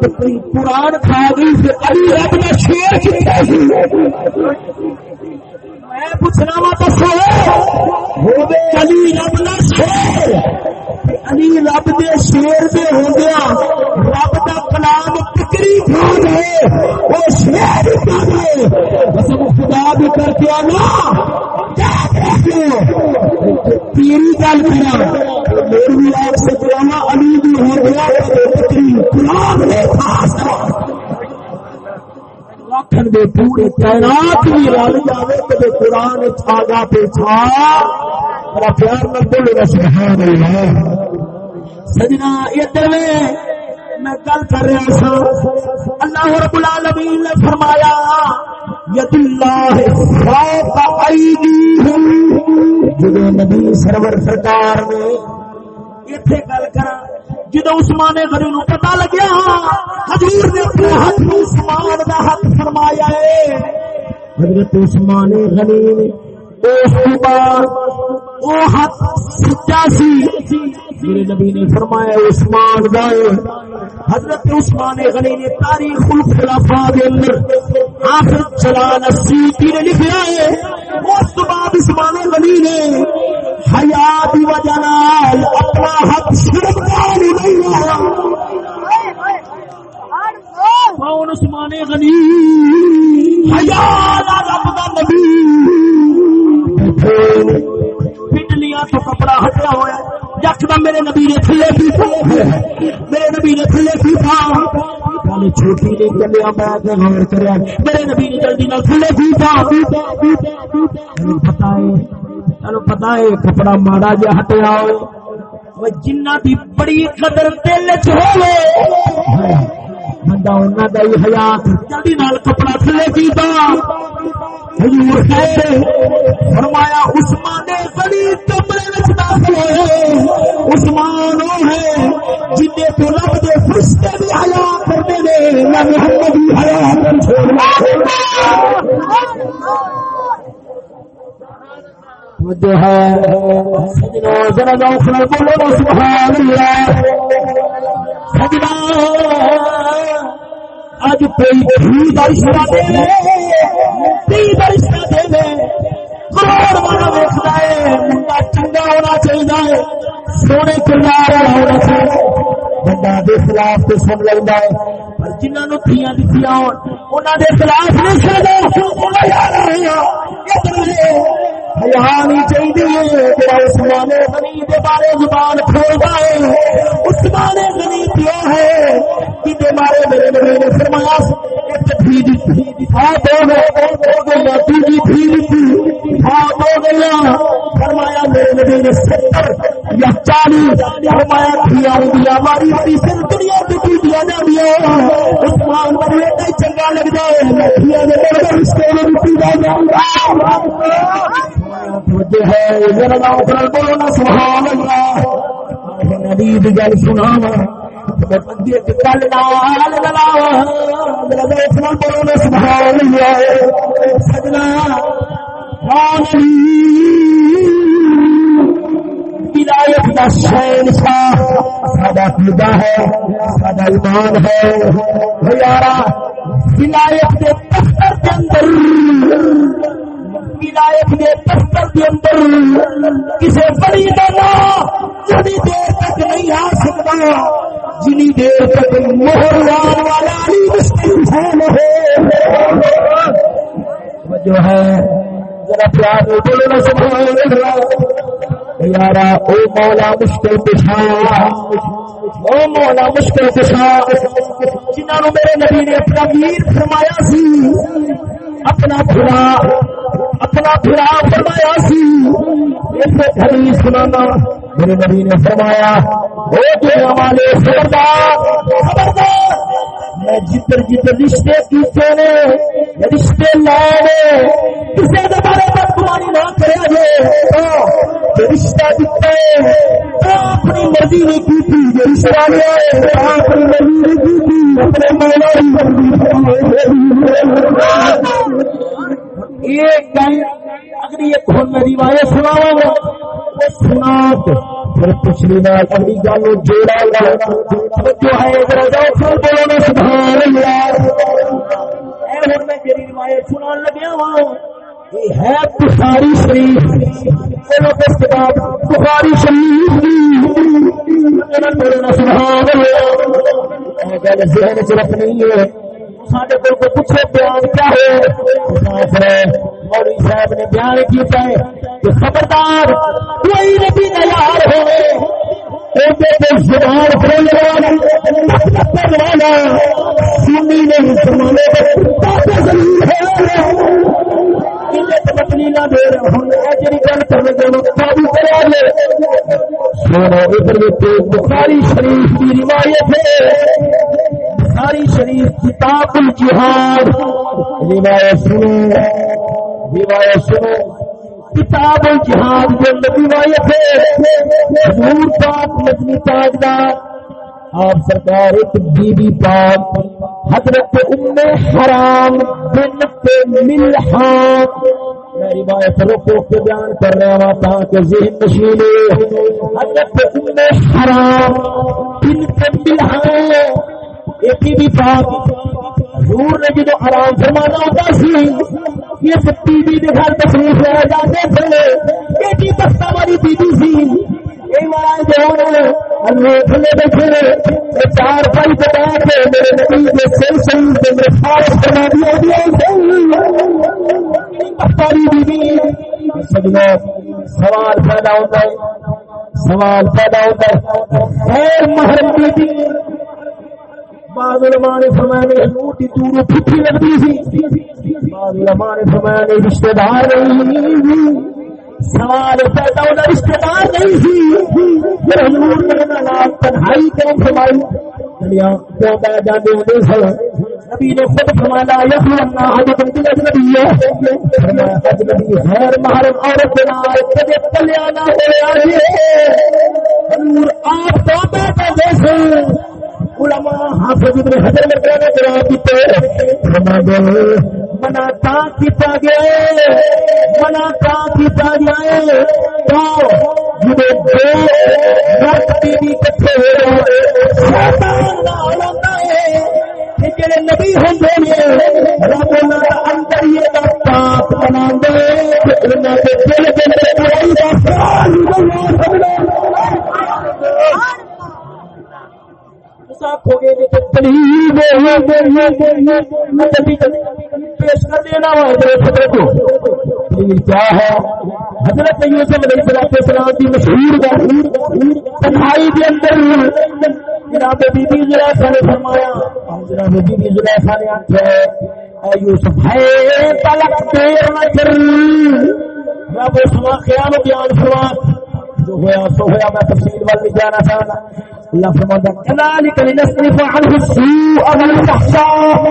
بکری قرآن کھا گئی علی رب کا شیر میں پوچھنا وا دسو۔ علی رب کا شیر علی رب دے شیر دے ہو گیا رب دا کلام ٹکری کھا گئے وہ شیر کھا گئے خدا بھی کر کے آنا تیری گل کرا میری آپ سے علی ہو گیا کلام خاص آخر دے پورے تعینات بھی رل جائے تو قرآن چھاگا پہ چھا میرا پیار نہ بولے سبحان اللہ سجنا ادھر میں گل کر رہا سا۔ اللہ رب العالمین نے فرمایا ید اللہ فوق ایدیہم جدو نبی سرور سرکار نے ایتھے گل کرا، جدو عثمان غنی نو پتا لگیا، حضور نے اپنے ہاتھ عثمان دا ہاتھ فرمایا ہے۔ حضرت عثمان غنی نے اس کے بعد وہ ہاتھ سچا سی میرے نبی نے فرمایا، عثمان دا حضرت عثمان غنی نے تاریخ الخلافہ دے اندر آخر چلان السیتی نے لکھا ہے۔ اس کے بعد عثمان غنی نے حیا کی وجہ نال اپنا حق شرمگار نہیں ہوا کون عثمان غنی؟ حیا میرے نبی نے تھلے کی میرے نبی نے تھلے کی تھا چھوٹی نے چلیا غور کریا میرے نبی نے جلدی تھلے پتا ہے پتا ہے کپڑا ماڑا جا ہٹیا ہو جنہ دی بڑی قدر دل چ بندہ انہوں کا ہی حیات۔ جلدی نال کپڑا تھلے کیتا حضور ہے فرمایا، عثمان غنی کمرے وچ داخل ہوئے۔ عثمان وہ ہے جن تو رب دے فرشتے بھی حیا کرتے نے نہ محمد بھی حیا کر چھوڑنا جو ہے۔ سجنا ذرا ذوق بولو، سبحان اللہ۔ سجنا اج کوئی بھی رشتہ دے تی رشتہ دے کروڑ والا ویستا ہے منڈا چنگا ہونا چاہیے۔ سونے کردار ہونا چاہیے۔ بندہ دے خلاف تو سن لینا ہے۔ پر جنہوں تھیاں دیتی انہوں دے خلاف نہیں سن حیانی چاہیے جڑا عثمان غنی دے بارے زبان کھولتا ہے، عثمان غنی کیا ہے۔ کہ میرے نبی نے فرمایا، ایک تھی گئی تھی ہاں گیا ہاں ہاں فرمایا میرے نبی نے ستر یا چالیس فرمایا تھی آؤں ہماری بڑی سر دنیا کی دیا دیا عثمان بڑے چنگا لگ جائے رشتے میں بھی جا جاؤں توجہ ہے ذرا بولو نا سبحان اللہ نبی دی گل سناوا بندے گل نال بولو نا سبحان اللہ سجنا ولایت کا شین شاہ ساڈا خدا ہے ساڈا ایمان ہے۔ یارا ولایت کے دفتر کے اندر ولایت کے دفتر کے اندر کسی بڑی دادا جنی دیر تک نہیں آ سکتا، جنی دیر تک مہر لان والا مشکل ہے جو ہے۔ ذرا پیار میں بولے نا سب یارا، او مولا مشکل پچھا او مولا مشکل پچھا جنہوں میرے نبی نے اپنا ویر فرمایا سی، اپنا پھرا اپنا پھرا فرمایا سی حدیث سنانا۔ میرے نبی نے فرمایا وہ دنیا والے خبردار خبردار، میں جدھر جدھر رشتے کیتے نے رشتے لائے کسی کے بارے میں تمہاری نہ کرے جے رشتہ دیتا ہے اپنی مرضی نے کی تھی جو رشتہ لیا اپنی مرضی نے کی تھی اپنے مولا کی ایک گل اگلی ایک روایت سناوا گا۔ سنا پھر پچھلی اگلی گل جوڑا گا۔ جو ہے بولو نا، سبحان اللہ۔ میں جی روایت لگیا یہ ہے بخاری شریف۔ بولو تو سباب بخاری شریف بولو سبحان اللہ۔ گل ذہن رکھنی ہے۔ سارے کو پوچھے بیان کیا ہے؟ مولوی صاحب نے بیان کیا ہے کہ خبردار، کوئی نبی تیار ہوئے۔ زبان کھولنے والا دے رہے جی گل قابو کرا لے سونا ادھر بخاری شریف کی روایت ہے۔ بخاری شریف کتاب الجہاد۔ روایت سنو۔ روایت سنو۔ کتاب الجہاد جو روایت ہے۔ حضور پاک، مدنی تاجدار۔ آپ سرکار ایک بی بی پاک، حضرت ام حرام بنت ملحان میں روایت روکو کے بیان کر رہا ہوں تاکہ ذہن نشین حضرت ام حرام بنت ملحان ایک بھی پاک حضور نے جدو آرام فرمانا ہوتا سی جس ٹی وی کے گھر تشریف لے جاتے تھے۔ ایڈی بستا والی بی بی سی تھلے بیٹھے چار پائی بتا کے میرے نبی کے سر سہی میرے سارے بنا دیا سوال پیدا ہوتا ہے۔ سوال پیدا ہوتا ہے۔ خیر محرم بی بعض علماء نے فرمایا نے حضور دور پھٹی لگتی سی بعض علماء نے فرمایا نے رشتہ دار نہیں سوال پیدا ہونا رشتہ دار نہیں سی پھر حضور نے نام تنہائی کیوں فرمائی؟ دنیا کیوں پہ جانے ہوتے سن نبی نے خود فرمایا دل اجنبی ہے۔ فرمایا اجنبی غیر محرم عورت نال کدے پلیا نہ ہویا آپ تو علماء حافظ ابن حجر میں کہنے جواب دیتے فرما دے منا تا کیتا گیا ہے منا تا کیتا گیا ہے تو جدے دو مرد بی بی کٹھے ہوئے شیطان نال ہوندا ہے، کہ جڑے نبی ہوندے نے رب انہاں اندر یہ پاک بنا دے کہ انہاں دے دل دے اندر برائی دا خیال اللہ سبحانہ آخو گے پیش کر دینا کیا ہے؟ حضرت یوسف علیہ السلام کی مشہور تنہائی کے اندر جناب بی بی زلیخا نے فرمایا۔ جناب بی بی زلیخا نے آخیا یوسف، ہے پلک دیر نہ کر۔ رب اس واقعہ بیان فرما۔ جو ہوا سو ہوا میں تفصیل وال نہیں جانا چاہنا اللہ فرماتا ہے كذلك لنصرف عنه السوء والفحشاء.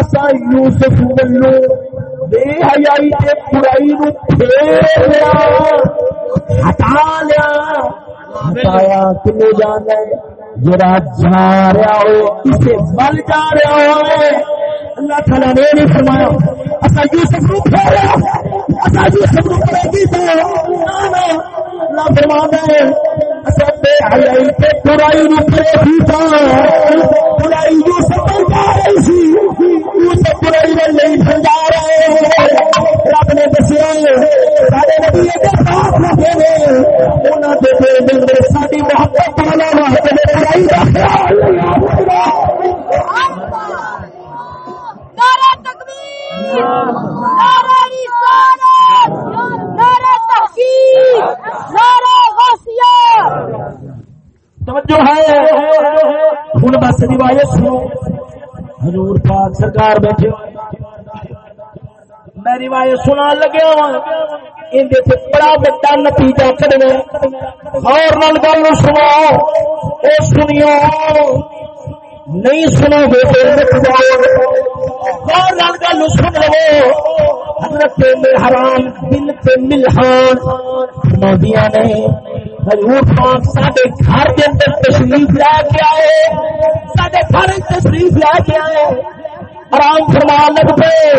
اسا یوسف ولو بے حیائی تے برائی نو پھیر لیا، ہٹا لیا، ہٹایا کنے جانا ہے جرا جا رہا ہو، اسے بل جا رہا ہو اللہ تعالی نے نہیں فرمایا۔ اسا یوسف نو پھیرا۔ اسا یوسف نو پھیرا کی تو اللہ فرماتا ہے اصا بے حیائی تے برائی برائی یوسف جو سمجھا رہی سی۔ اس برائی میں نہیں سمجھا رہے۔ رب نے دسیا سارے نبی ساتھ لگے نے انہوں کے دل ساری محبت والا پانا برائی کا خیال نعرہ تکبیر، نعرہ رسالت نعرہ تحقیق، نعرہ غوثیہ۔ توجہ ہے ہوں بس روایت سنو۔ حضور پاک سرکار بیٹھے۔ میں روایت سنا لگیا ہاں، اندر بڑا بڑا نتیجہ کھڑے اور نل گل سنو او سنیو۔ نہیں سنو گے تو اور نل گل سن لو حضرت حرام بنت ملحان نودیاں نے، حضور پاک ساڈے گھر کے اندر تشریف لے کے آئے۔ ساڈے گھر تشریف لے کے آئے۔ آرام فرما لگ پے۔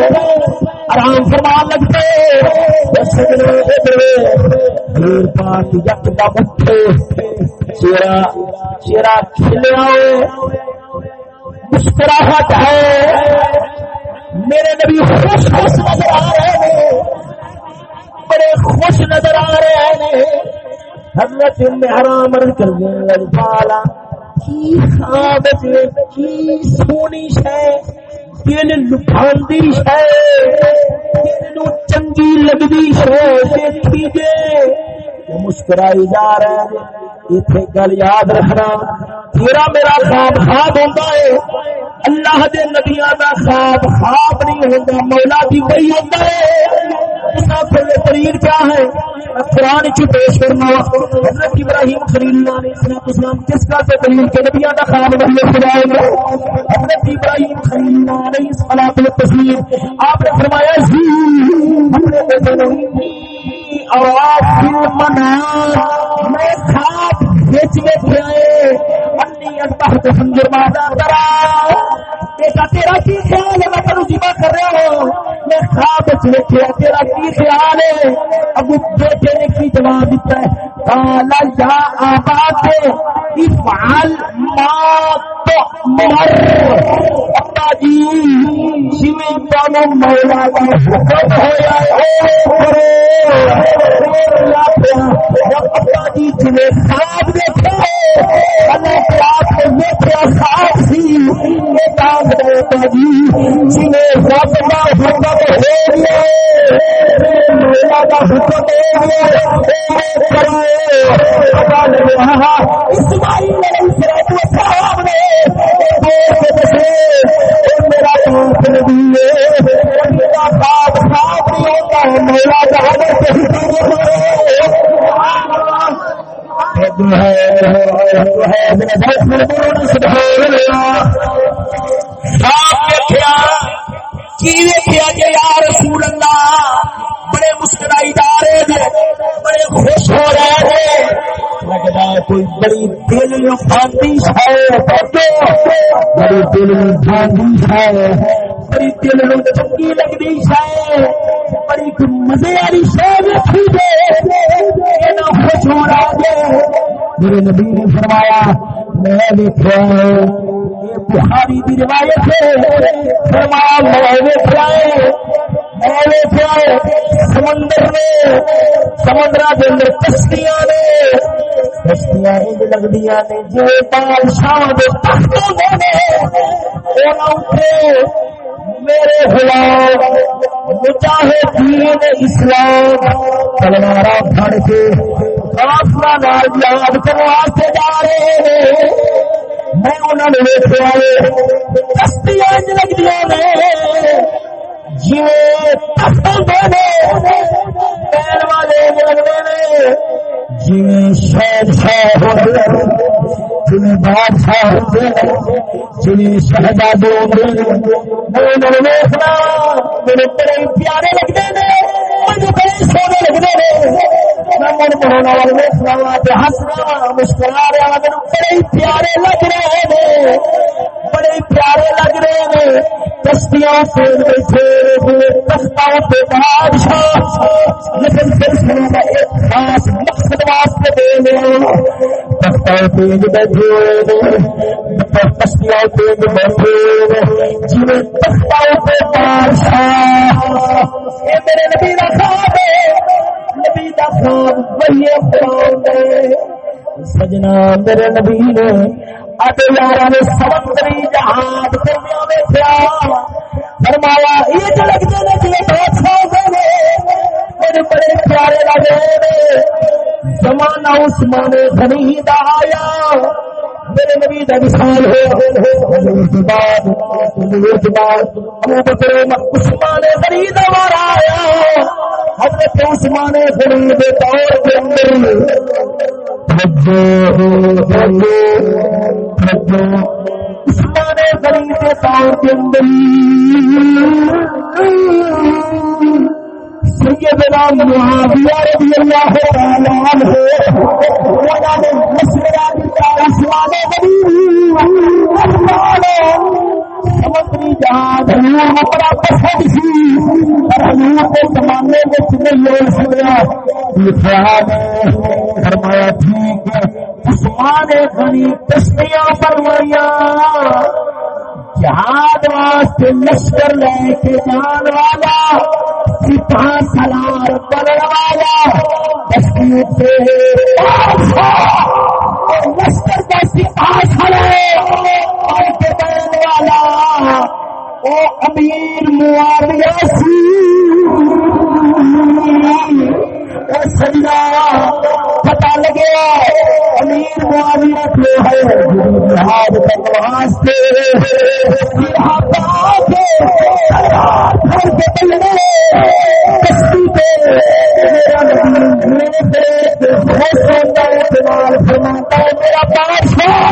آرام فرما لگ پے۔ حضور پاک یک دم اٹھے چہرہ چہرہ کھلیا مسکراہٹ ہے۔ میرے نبی خوش خوش نظر آ رہے ہیں۔ بڑے خوش نظر آ رہے ہیں۔ حضرت حرام کر پالا کی خواب کی سونی شے، دل لٹھاندی شے دل چنگی لگدی شے، دیکھی جے مسکرائی جا رہے ہیں۔ اتنے گل یاد رکھنا۔ تیرا میرا خواب خواب ہوتا ہے۔ اللہ دے نبیاں دا خواب خواب نہیں ہوتا مولا کی وہی ہوتا ہے۔ ترین کیا ہے قرآن پیش کرنا حضرت ابراہیم خلیل اللہ نے کس کا سے دلیل کے کا خواب نہیں خدائے گا حضرت ابراہیم خلیل اللہ نے تصویر آپ نے فرمایا جی ہم نے اور آپ کی منا میں خواب بیچ بیٹھے آئے۔ انی سنجر مادا کرا؟ تیرا کی خیال ہے؟ میں تینوں جمع کر رہا ہوں۔ میں خواب دیکھا تیرا کی خیال ہے؟ ابو بیٹے نے کی جواب دیتا ہے کالا یا آباد افعال ما تؤمر۔ ابا جی جی تمہیں مولا کا حکم ہوا ابا جی جی خواب دیکھے آپ دیکھا خواب کا حکم میرا خواب رسول اللہ بڑے مسکرائی جا رہے تھے بڑے خوش ہو رہے ہیں لگتا ہے کوئی بڑی دل بندش ہے بڑی دل بندش ہے بڑی دل چنگی لگتی ہے بڑی مزے والی شہر خوش ہو رہا ہے میرے نبی نے فرمایا، میں دیکھا بخاری کی روایت ہے۔ فرمایا، میں دیکھا میں دیکھا سمندر میں سمندر کے اندر کشتیاں نے، کشتیاں انج لگتی نے جی بادشاہ میرے خلاف مجاہدین اسلام تلوارا پھڑ کے کافر نال یاد کرنے واسطے جا رہے ہیں۔ میں انہوں نے ویسے آئے، کشتیاں انج لگتی نے جی والے لگتے ہیں جی شہر شاہ جی بادشاہ ہوتے ہیں جی شہزادے ویسنا میرے بڑے پیارے لگتے ہیں مجھے بڑے سونے لگتے ہیں میں من بنا ویسنا ہسنا مسکرا رہا میرے بڑے پیارے لگ رہے ہیں بڑے پیارے لگ رہے ہیں کشتیاں سے بیٹھے تختوں پہ بادشاہ۔ لیکن پھر سنا ایک خاص مقصد واسطے دے تختوں پہ بیٹھے ہوئے کشتیاں پہ بیٹھے ہوئے جی تختوں پہ بادشاہ۔ یہ میرے نبی کا خواب ہے نبی کا خواب وہی قرآن دے۔ سجنا میرے نبی نے یار نے سمندری جہاز کرنے میں تھا فرمایا، یہ جو لگتے ہیں جی بہت میرے بڑے پیارے لگے زمانہ عثمان غنی دا آیا۔ میرے نبی کا مثال ہے بعد بعد ابو بکر عثمان غنی دا وارا آیا۔ حضرت عثمان غنی دے دور کے اندر عثمان غنی کے کے اندر سیدنا معاویہ رضی اللہ تعالی عنہ انہوں نے مشورہ دیا عثمان غنی سمندری جہاز پسند سی پر کے زمانے میں نہیں سکیا فرمایا، ٹھیک ہے، عثمان غنی کشتیاں واسطے لشکر لے کے جان والا سپاہ سلار بننے والا کشتی لشکر کا سپاہ سلار کے بننے والا۔ او امیر معاویہ سی۔ سجنا پتا لگے امیر معاویہ جو جہاد کرنے واسطے پہ میرا استعمال فرماتا ہے۔ میرا بادشاہ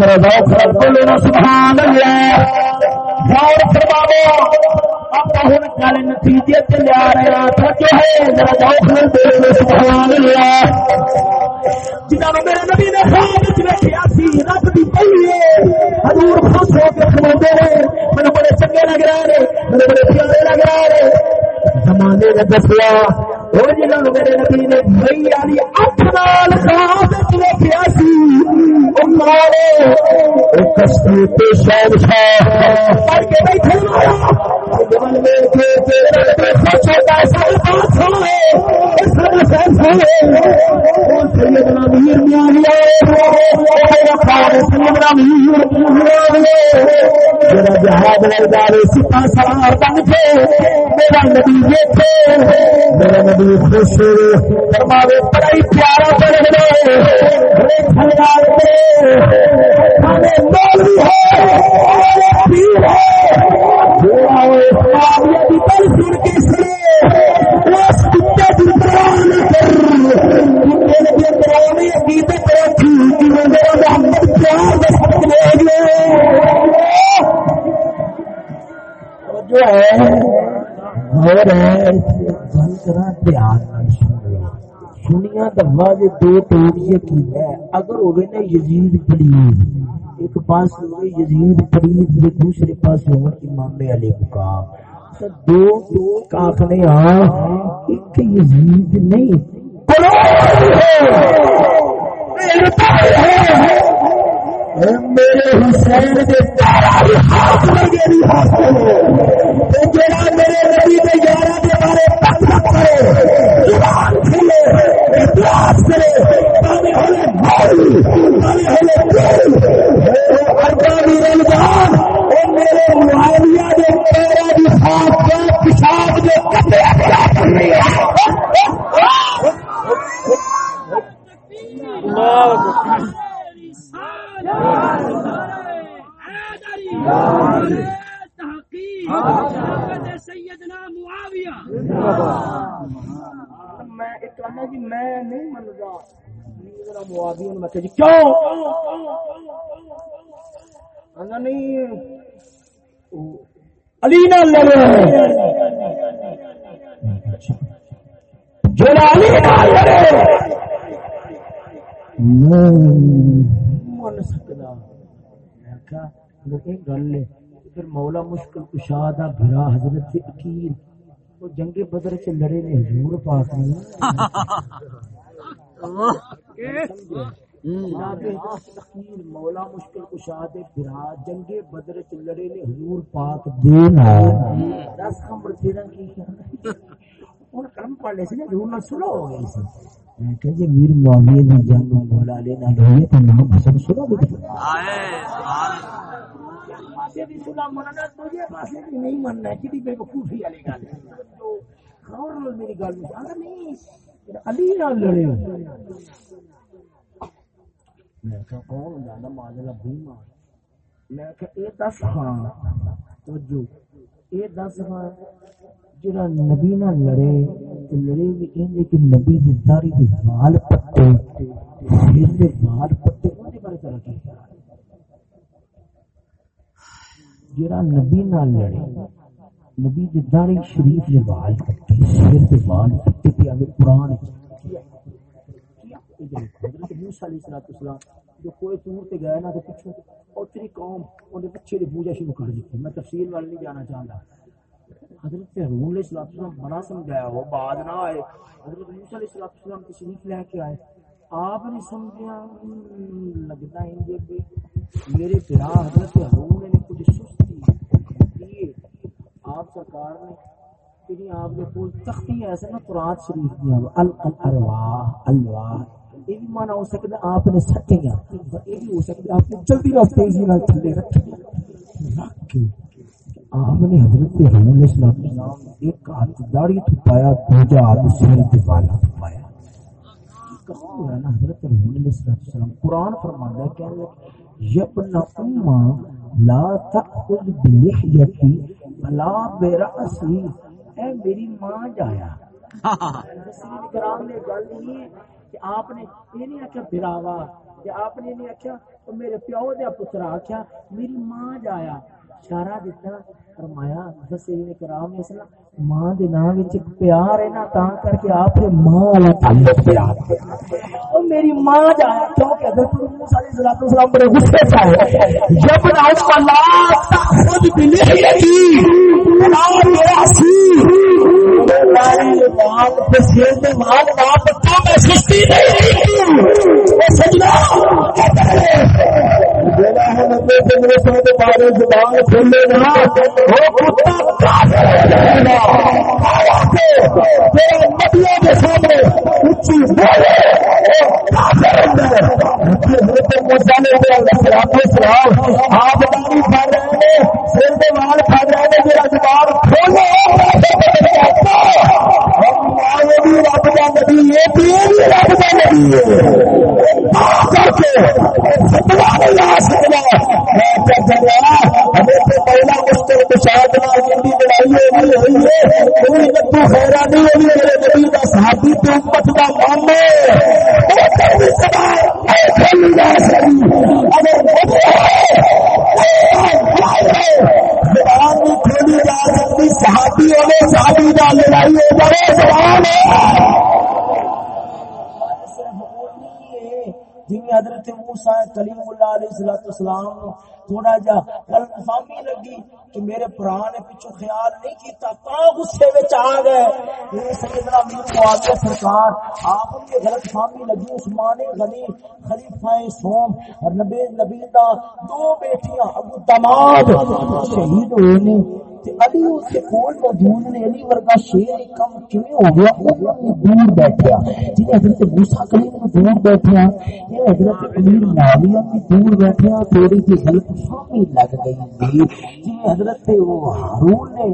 ذرا ذوق خراب کو لینا، سبحان اللہ۔ غور فرماو آپ ہوں کل نتیجے سے لیا رہے ہیں۔ جو ہے ذرا ذوق سبحان اللہ۔ جنہوں میرے نبی نے خواب وچ رکھیا سی رب دی پئی حضور خوش ہو کے کھلوتے رہے میرے بڑے چنگے لگ رہے ہیں میرے بڑے پیارے لگ رہے ہیں۔ زمانے نے دسیا وہ جنہوں میرے نبی نے بھائی والی اٹھ نال خواب ویکیا سی؟ مارے کشتی شاہ پڑھ کے بیٹھے میرا جہاد لگدار سپا سوار بن کے میرا نبی دیکھے میرا نبی خوش فرماوے بڑا ہی پیارا بن گئے سن کے اس کتے کی پرواہ نہ کر۔ کتے پرواہ نہیں عقیدت رکھی کہ میرا محمد پیار جو ہے۔ اور ہے گل کرا سنیا ہے۔ اگر ہوے نا یزید پلیز ایک پاس ہوئے یزید پلیز دے دوسرے پاس ہو امام علی مقام۔ تو دو دو کاخنے ہاں ایک یزید نہیں میرے حسین کے تارا ہاتھ لگے بھی حاصل جڑا میرے نبی کے یارہ کے بارے تک کرے زبان کھلے کرے۔ تانے تانے رمضان میرے معاویہ دے کا پیشاب دے کتے اپنا سیدنا معاویہ میں میں نہیں منگا۔ میرا نے جی۔ کیوں؟ انا نہیں۔ علی نہ جو علی نہ لڑے من میں کہا اگر گل ہے۔ پھر مولا مشکل کشا دا بھرا حضرت وہ جنگ بدر چ لڑے نے حضور پاک نے۔ مولا مشکل کشا دے بھرا جنگ بدر چ لڑے نے حضور پاک دے نال۔ دس خبر تیرا کی۔ ان کلم پڑھ لے سی نا، حضور نال سلو ہو گئی سی۔ میں کہ جی ویر معاویہ دی جنگ مولا علی نال ہوئی تو نام حسن سلو بھی آئے، سبحان پاسے بھی سنا مننا دوجے پاسے بھی نہیں مننا کدی بے وقوفی والی گل ہے۔ غور نال میری گل میں آندا نہیں علی نال لڑے۔ میں کہ کون جانا ماجلا بھیما میں کہ اے دس ہاں توجہ۔ اے دس ہاں جڑا نبی نال لڑے تے لڑے بھی کہندے کہ نبی دی داڑھی دے وال پٹے سر دے وال پٹے اون بارے ذرا کی جڑا نبی نال لڑے، نبی دی داڑھی شریف دے وال پٹے سر دے وال پٹے تے آوے قرآن کیا حضرت موسی علیہ السلام جو کوئی تور تے گئے نا تے پیچھے او تیری قوم اون دے پیچھے دی پوجا شروع کر دتی میں تفصیل وال نہیں جانا چاہندا۔ حضرت ہارون علیہ السلام السلام بڑا سمجھایا، وہ بعد نہ آئے۔ حضرت موسی علیہ السلام السلام تشریف لے کے آئے۔ آپ نے سمجھا لگتا ہے یہ میرے پڑا حضرت ہارون نے کچھ سستی کی آپ سرکار نے تیری آپ کے کول تختی ایسے نا قرآن شریف دیا الارواح، الواح۔ یہ بھی مانا ہو سکتا ہے آپ نے سٹیاں یہ بھی ہو سکتا ہے آپ نے جلدی رات تیزی نال تھلے رکھ رکھ کے آپ نے حضرت رحم علیہ السلام ایک ہاتھ داڑھی تھپایا دوجا ہاتھ سر دیوالا تھپایا۔ کہاں ہوا نا حضرت رحم علیہ السلام قرآن فرماتا ہے کہ یبن اما لا تأخذ بلحیتی فلا برأسی اے میری ماں جایا۔ کرام نے گل نہیں ہے کہ آپ نے یہ نہیں آخیا بلاوا کہ آپ نے نہیں آخیا میرے پیو دیا پترا آخیا میری ماں جایا۔ اشارہ دیتا، فرمایا فسیر کرام اسلام ماں دے نام وچ پیار ہے نا، تاں کر کے آپ نے ماں والا تعلق پیار ہے او میری ماں جایا کیوں کہ حضرت موسی علیہ الصلوۃ والسلام بڑے غصے سے آئے۔ جب نہ اس کا لا تاخذ بلحیتی لا میرا سی میری ماں پہ سیر دے ماں باپ تو میں سستی نہیں او سجنا ہے سے میرے بارے زبان کھولے وہ کتا کافر ہو نبیوں کے سامنے اچھی بولے آپ پانی کھا رہے ہیں سر کے رہے ہیں میرا زبان کھولے رب کا نبی یہ بھی رب کا نبی ہمیں تو پہلا مشکل کشاد زندگی لڑائی ہوئی ہے کوئی خیرا نہیں میرے نبی کا صحابی تو امت کا ماننے زبان نہیں کھولی جا سکتی صحابی ہونے صحابی کا لڑائی ہو جائے زبان جن حضرت موسا کلیم اللہ علیہ السلام اسلام تھوڑا جا غلط فہمی لگی کہ میرے برا نے پیچھو خیال نہیں کیتا، تا غصے وچ آ گئے۔ یہ سیدنا میر معاویہ سرکار، آپ ان کے غلط فہمی لگی، عثمان غنی، خلیفہ سوم اور نبی نبی دا دو بیٹیاں ابو دماد شہید ہوئے نے۔ علی اس کے کول موجود نے علی ورگا شیر کم کیوں ہو گیا وہ دور بیٹھا جن حضرت موسی کلیم دور بیٹھا یہ حضرت امیر معاویہ بھی دور بیٹھا تھوڑی سی غلط فہمی لگ گئی تھی جن حضرت وہ ہارون نے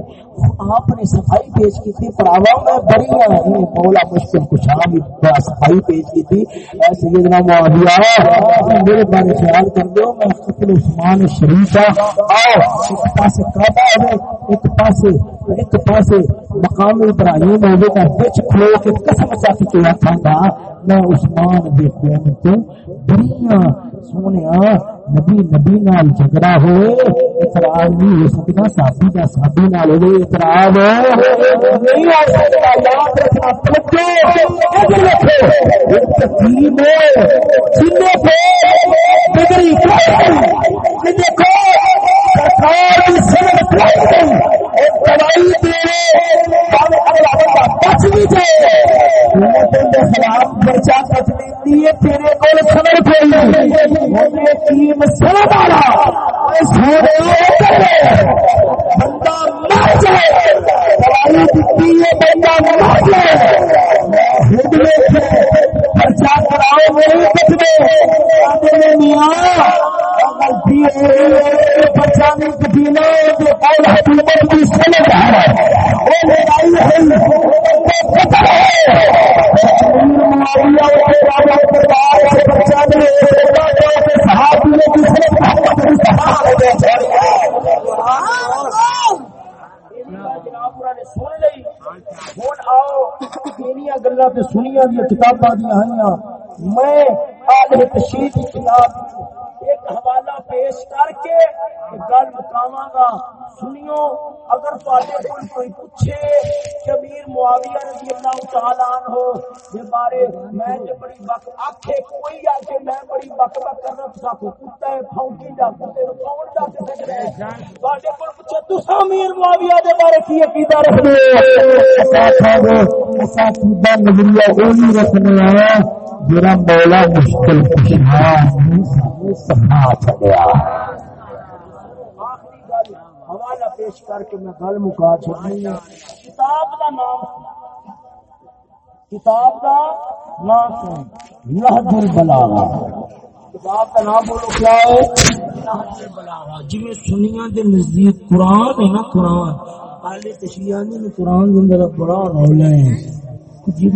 آپ نے صفائی پیش کی تھی پراوا میں بڑی ہوں مولا مشکل کشا بھی صفائی پیش کی تھی اے سیدنا معاویہ میرے بارے خیال کر دو میں قتل عثمان شریف آؤ ایک پاس کعبہ ہے ایک پاسے ایک پاسے مقام ابراہیم ہوگی کا بچ کھلو کے قسم چاک کے آتا تھا میں عثمان دے خون تو بڑیاں سونے نبی نبی نال جھگڑا ہوئے اعتراض نہیں ہو سکتا ساتھی کا ساتھی نال ہوئے اعتراض نہیں ہو سکتا یاد رکھنا توجہ ادھر تقسیم ہے جنوں کو دیکھو سرکار کی سمجھ نہیں ایک دوائی دے اگلا بندہ بچ بھی جائے خلاف پرچا کٹ لیتی ہے تیرے کو خبر کوئی ٹیم سر والا بندہ مر جائے دوائی دیتی ہے، بندہ مر جائے پرچا کراؤ، میرے بچنے میاں غلطی پرچا نہیں کٹی نہ حکومت کی سمجھ ہے، وہ لڑائی گلا سنیا دیا کتاباں دیا میں تشریح کی کتاب حوالہ پیش کر کے گل مکاواں گا۔ سنیو، اگر تواڈے کول کوئی پوچھے کہ معاویہ رضی اللہ تعالی عنہ دے بارے میں تے بڑی بک آکھے، کوئی آ کے میں بڑی بک بک کرنا تسا کو کتا ہے، پھونکی دا کتے نو کون دا کے سکدے تواڈے کول پوچھے تسا امیر معاویہ دے بارے کی عقیدہ رکھدے ہو؟ اسا اسا عقیدہ نظریہ اونی رکھنے آیا میرا مولا مشکل کشا چڑیا حوالہ پیش کر کے میں گل مکا چکی ہوں کتاب کا نام کتاب کا نام البلاغا کتاب کا نام بولو کیا ہے؟ جی سنیا کے نزدیک قرآن ہے نا قرآن۔ پہلے قرآن کے اندر بڑا رول ہے۔ جی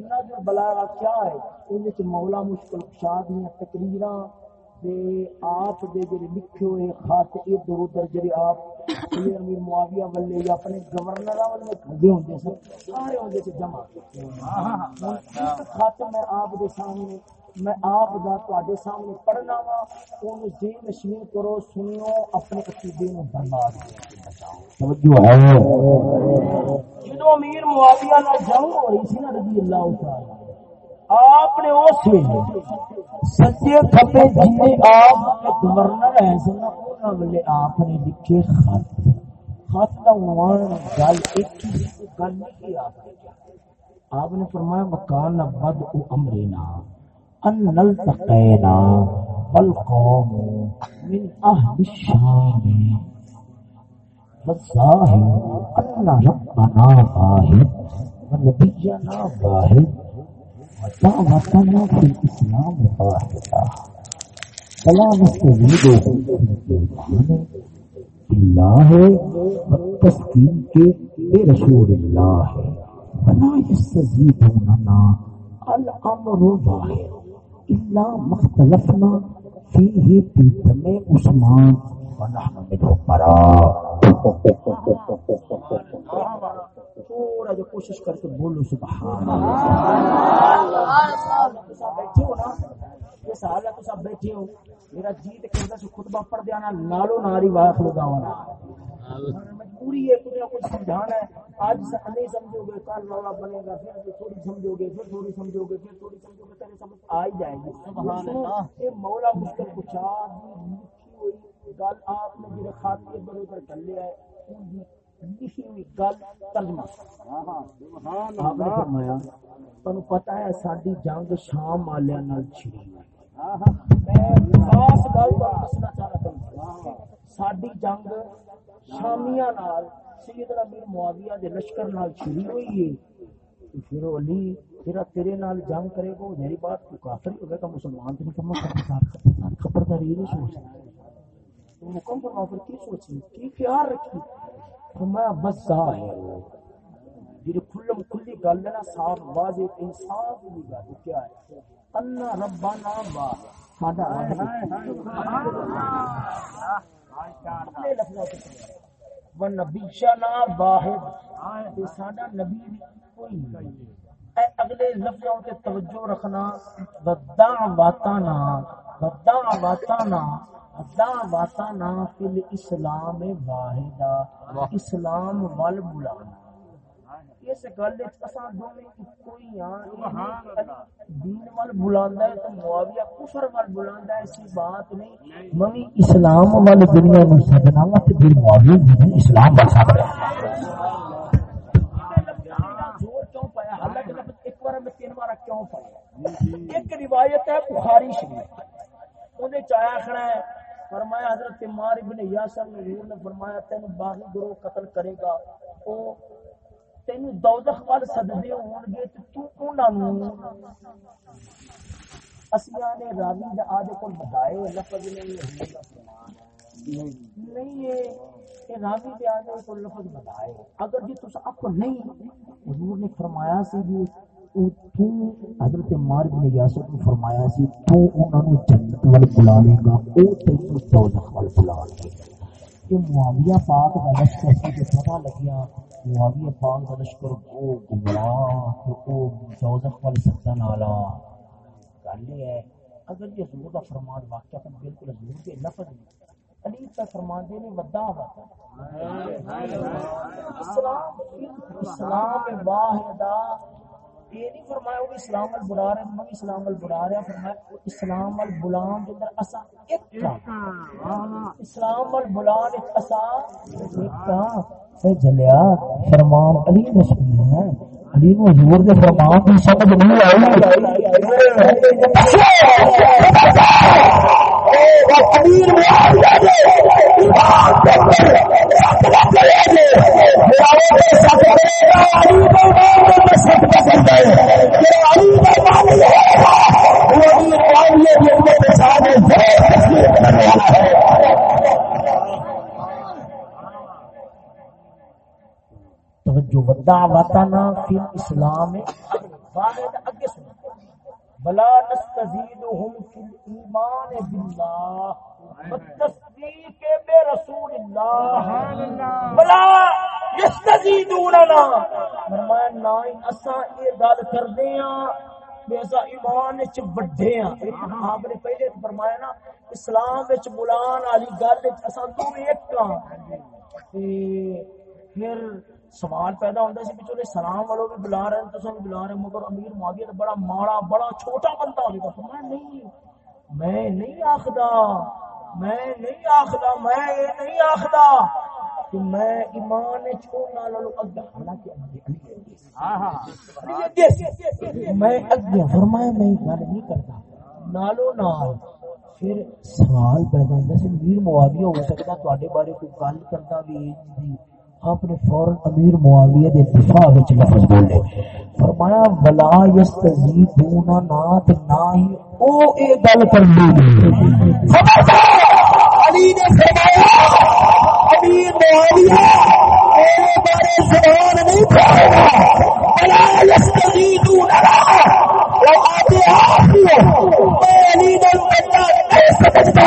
ناجل بلاغا کیا ہے مولا مشکل شادیاں تقریر آپ دے جڑے لکھے ہوئے خط ادھر ادھر جڑے آپ امیر معاویہ والے یا اپنے گورنر والے کھڑے ہوندے سن سارے ہوندے تے جمع ہن ایک خط میں آپ دے سامنے میں آپ دا تواڈے سامنے پڑھنا وا، اونوں ذہن نشین کرو، سنیو، اپنے عقیدے نوں برباد توجہ ہے۔ جدو امیر معاویہ نال جنگ ہو رہی سی نا رضی اللہ تعالی، آپ نے اس ویلے سچے کھپے جن آپ کے گورنر ہے سن انہاں ویلے آپ نے لکھے خط۔ خط کا عنوان گل ایک ہی گل نہیں کی آپ نے۔ آپ نے فرمایا، مکان بد او امرنا۔ ان نلتقینا والقوم من اهل الشام. والظاهر ان ربنا واحد ونبينا واحد ودعوتنا في الاسلام واحدة فلا نستزيد اللہ والتسکین کے بے رسول اللہ ہے ولا يستزيدوننا الامر واحد الا مختلفنا فيه في دم عثمان ونحن منه براء تھوڑا جو کوشش کر کے بولو سبحان اللہ۔ بیٹھے ہو نا؟ یہ سال ہے تو بیٹھے ہو؟ میرا جی کہندا سی خطبہ پڑھ دیا نا نالو ناری واخ لگاونا مجبوری ہے کچھ نہ کچھ سمجھانا ہے۔ آج سے نہیں سمجھو گے کل رولا بنے گا پھر تھوڑی سمجھو گے پھر تھوڑی سمجھو گے پھر تھوڑی سمجھو گے تیرے سمجھ آ ہی جائے گی سبحان اللہ۔ یہ مولا مشکل کچا دی لکھی ہوئی گل آپ نے میرے خاطر ادھر ادھر کر لیا ہے ان دی لکھی ہوئی گل ترجمہ آپ نے فرمایا تمہیں پتا ہے ساری جنگ شام والے چھڑی میں خاص گل ساری جنگ شامیاں نال سیدنا امیر معاویہ دے لشکر نال چھڑی ہوئی ہے تو پھر علی تیرا تیرے نال جنگ کرے گا میری بات تو کافر ہی ہوگا کہ مسلمان تو نہیں کرنا خبرداری نہیں سوچ تو حکم فرما پھر کی سوچی کی خیال رکھی فرمایا بس ظاہر جی کھلم کھلی گل ہے نا صاف واضح انصاف کی گل کیا ہے اللہ ربنا با ساڈا اپنے لفظوں سے وہ نبی شنا واحد تے ساڈا نبی بھی کوئی نہیں۔ اے اگلے لفظوں تے توجہ رکھنا۔ ودا واتانا ودا واتانا ودا واتانا فی الاسلام واحدہ۔ اسلام وال بلانا اس گل وچ اساں دوویں اکو ہی ہاں دین وال بلاندا ہے تو معاویہ کفر وال بلاندا ہے ایسی بات نہیں۔ میں اسلام وال دنیا نو سدنا وا تے پھر معاویہ بھی اسلام وال سدنا زور کیوں پایا؟ حالانکہ لفظ ایک بار میں تین بار کیوں پایا؟ ایک روایت ہے بخاری شریف۔ انہیں چایا کھڑا ہے فرمایا حضرت مار ابن یاسر نے حضور نے فرمایا تینوں باغی گروہ قتل کرے گا۔ او تینوں دوزخ وال سددے ہون گے تے تو انہاں نوں اسیاں نے راوی دے آدے کول بدائے لفظ نہیں ہے نہیں ہے کہ راوی دے آدے کول لفظ بدائے اگر جی تس اکو نہیں، حضور نے فرمایا سی بھی او تو حضرت مار بن یاسر نے فرمایا سی، تو انہاں نوں جنت ول بلا لے گا، او تینوں دوزخ ول بلا لے گا۔ کہ معاویہ پاک کا لشکر سی پتہ لگیا معاویہ پاک کا لشکر او گمراہ او دوزخ وال سدن والا گل ہے اگر یہ حضور کا فرمان واقعہ تو بالکل حضور کے لفظ نہیں علی کا فرمان دے نے ودا ہوا۔ اسلام اسلام واحدہ یہ نہیں فرمایا وہ اسلام ال بلا رہے میں اسلام رہا فرمایا اسلام ال بلان دے اندر اسا ایک اسلام ال بلان ایک اسا ایک کا اے جلیا فرمان علی نے سننا ہے علی حضور دے فرمان دی سمجھ نہیں توجہ ودا وطنا فی اسلام اگے سن۔ بلا نستزیدهم فی الایمان باللہ۔ والتصدیق بے رسول اللہ۔ بلا یستزیدوننا۔ فرمایا نا اساں یہ گل کردے ہاں ایمان وچ ہاں۔ آپ نے پہلے فرمایا نا اسلام وچ بلان والی گل وچ اساں دو ایک ہاں۔ تے پھر سوال پیدا ہوتا سی چلے سلام والو بھی بلا رہے ہیں تو بلا رہے ہیں مگر امیر معاویہ تو بڑا ماڑا بڑا چھوٹا بندہ ہو گیا میں نہیں میں نہیں آخدا۔ میں نہیں آخدا میں یہ نہیں آخدا کہ میں ایمان چھوڑنا لالو اگے حالانکہ میں اگے فرمایا میں گل نہیں کرتا۔ نالو نال پھر سوال پیدا ہوتا سی امیر معاویہ ہو سکتا تواڈے بارے کوئی گل کرتا بھی۔ آپ نے فوراً امیر معاویہ دے دفاع وچ لفظ بولے۔ فرمایا، ولا یستزیدون نات نہ ہی او اے گل کر دی علی نے فرمایا، امیر معاویہ میرے بارے زبان نہیں کھولنا ولا یستزیدون وہ آتے آپ کو میں علی نے کہتا نہیں سمجھتا۔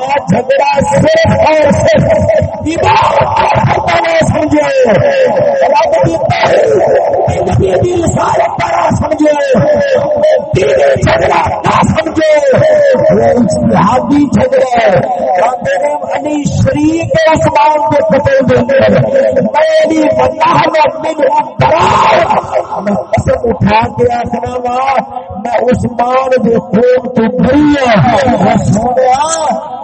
فرمایا جھگڑا صرف اور صرف عبادت کا خطانہ سمجھے۔ رب کی زندگی سارے بڑا سمجھے۔ جھگڑا نہ سمجھے۔ اشتہادی جھگڑے علی شریف آسمان کے پتل دیں میری بندہ میں قسم اٹھا کے آخنا وا میں عثمان کے خوب تو بھری ہوں۔ سونے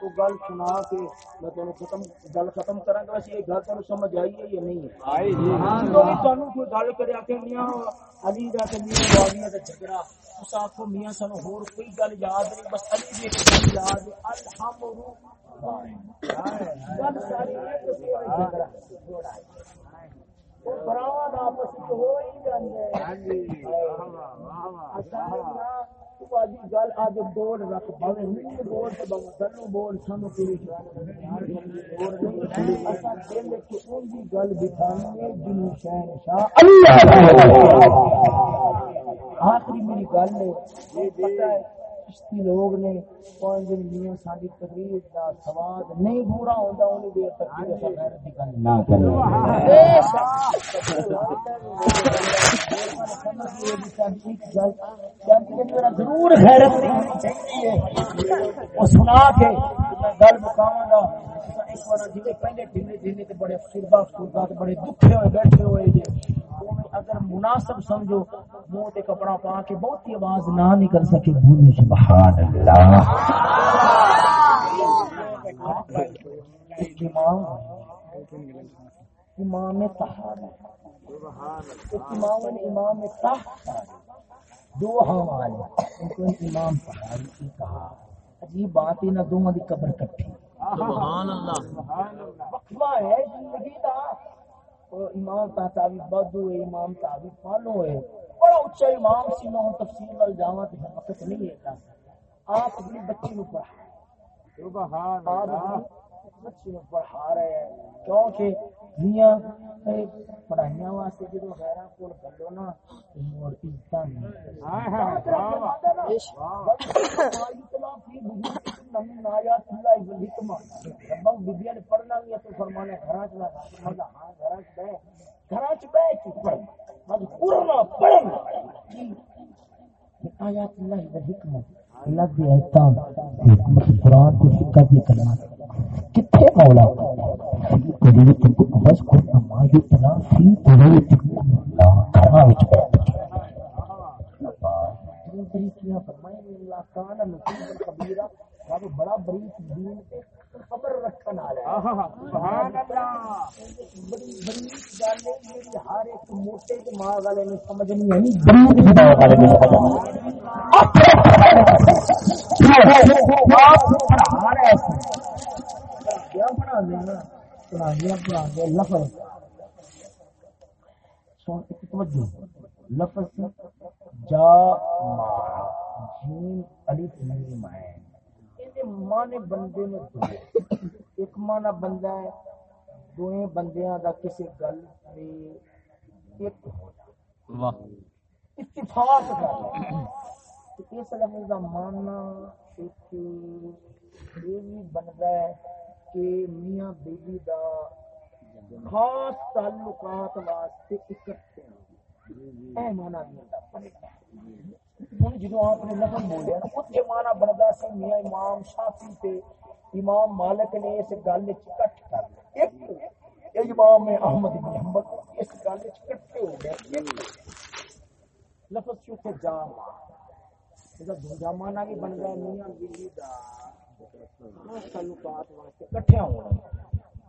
تو گل سنا کے میں تمہیں ختم گل ختم کرا گا یہ گل تمہیں سمجھ آئی ہے یا نہیں؟ کوئی گل کریا کہ میاں علی دا کہ میاں معاویہ دا جھگڑا۔ اس آخو میاں سانو ہور کوئی گل یاد نہیں بس علی دی ایک یاد الحمرو گل ساری جھگڑا۔ جوڑا ہے دا آپس ہو ہی جاندے۔ گل اج بورڈ رکھ بھاوے نہیں بورڈ تے بابا سنو پوری بورڈ نہیں اسا دل کے اون دی گل بٹھانی ہے جن شہنشاہ اللہ آخری میری گل ہے یہ پتہ ہے چشتی لوگ نے پانچ دن میاں ساری تقریر کا سواد نہیں پورا ہوتا انہیں دیر تک غیرت کی گل نہ کرے ضرور خیرت چاہیے وہ سنا کے میں گل مکاواں گا ایک جی پہلے ڈھیلے ڈھیلے بڑے بڑے دکھے ہوئے بیٹھے ہوئے اگر مناسب سمجھو منہ تے کپڑا پا کے بہت ہی آواز نہ نکل سکے سبحان اللہ امام امام امام امام دو حوالے ان کو امام کہا عجیب بات ہے نہ دونوں دی قبر کٹھی سبحان اللہ. اللہ. ہے زندگی دا. امام تحتاوی بدو ہے امام تحتاوی فالو ہے. بڑا اچھا امام سی میں تفصیل وال جاواں تے وقت نہیں ہے آپ اپنی بچی نو پڑھا. سبحان اللہ. بچی نو پڑھا رہے ہیں. کیونکہ میاں پڑھائیاں واسطے جدو غیراں کول گلو نا مور عزتاں نہیں. ہائے ہائے من آیات اللہ والحکمہ ربوں بیبیاں نے پڑھنا بھی تو فرمانا گھراں چ مزہ ہاں گھراں چ بیٹھ گھراں چ بیٹھ کے پڑھ مز پڑھنا آیات اللہ والحکمہ اللہ دی ایتاں حکمت قرآن کی فقہ دی کرنا کتھے مولا؟ فی قدرت کو ما یتنا فی قدرت گھر وچ بیٹھ اللہ کان نصیب کبیرہ رب بڑا بریک دین تے خبر سبحان اللہ بڑی بڑی گل ہے میری ہر ایک موٹے دماغ والے نے نہیں دماغ والے نے پڑھا رہے کیا پڑھا پڑھا دیا پڑھا دیا لفظ سن ایک توجہ لفظ جا ما جیم الف میم ہے بندے نے ایک مانا بندہ ہے دوئے بندیاں دا کسی گل تے ایک اتفاق کر اس لفظ کا مانا ایک یہ بھی بنتا ہے کہ میاں بیوی دا خاص تعلقات واسطے اکٹھے اے مانا نہیں ہوں جدو آپ نے لفظ بولیا نا اتنے مانا بنتا سی میاں امام شافی تے امام مالک نے اس گل کٹ کر لیا ایک امام احمد بن حنبل، اس گل کٹھے ہو گئے۔ لفظ چوکے جا ماں۔ دوجا مانا بھی بن گیا، میاں بیوی دا۔ ہاں، تعلقات واسطے کٹھے ہونا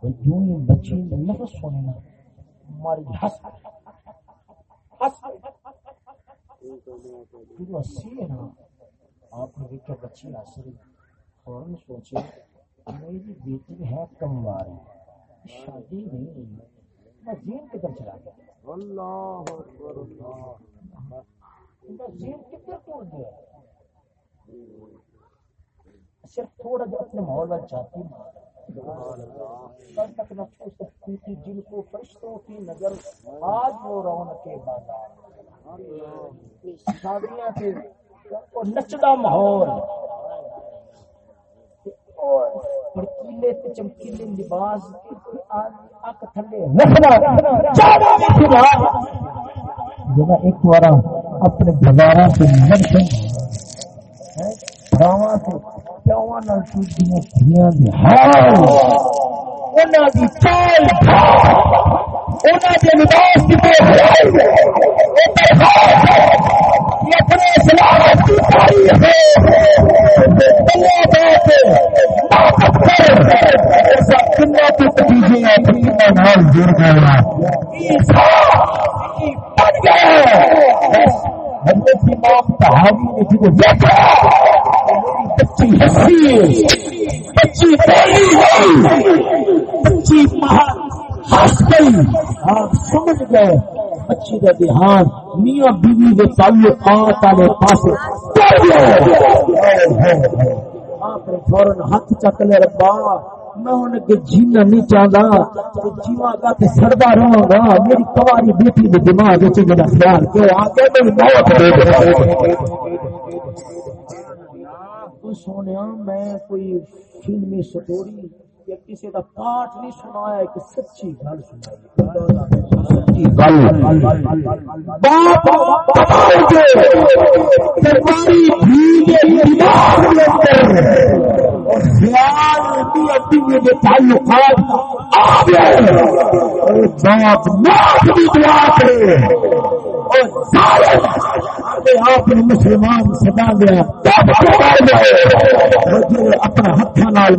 جو یہ بچی نے لفظ سنے نا ہماری ہس ہس جو اسی ہے نا، آپ نے دیکھا بچی ہس رہی فوراً سوچے میری بیٹی ہے کمواری شادی نہیں میں زین چلا گیا۔ اللہ اکبر اللہ میں زین کدھر ٹوٹ گیا۔ صرف تھوڑا جو اپنے ماحول میں جاتی کل تک نہ چھو سکتی تھی جن کو فرشتوں کی نظر آج وہ رونق کے بازار۔ شادیاں تھے اور نچدا ماحول۔ اور بڑکیلے تے چمکیلے لباس اک تھلے جب ایک بار اپنے بازار سے نکل گاواں سے پیواں نال ٹوٹیاں دھیاں دی حال انہاں دی چال انہاں دے لباس کتے یہ اپنے اسلام کی تاریخ کنہ تو کنہ نال جڑ گیا۔ بن گیا۔ حضرت امام نے دیکھا بچی بچی بولی۔ ہس گئی آپ سمجھ گئے۔ بچی کا دھیان میاں بیوی کے تعلقات والے پاس آپ نے فوراً ہاتھ چک لے، ربا، میں انہیں کہ جینا نہیں چاہتا جیوا گا تو سڑتا رہا گا۔ میری کماری بیٹی کے دماغ میرا خیال کہ آگے میری موت سونے میں کوئی فلمی سٹوری یا کسی کا پاٹ نہیں سنایا ایک سچی گل سنائی۔ تعلقات آپ نے مسلمان سدا دیا۔ اپنا ہاتھ نال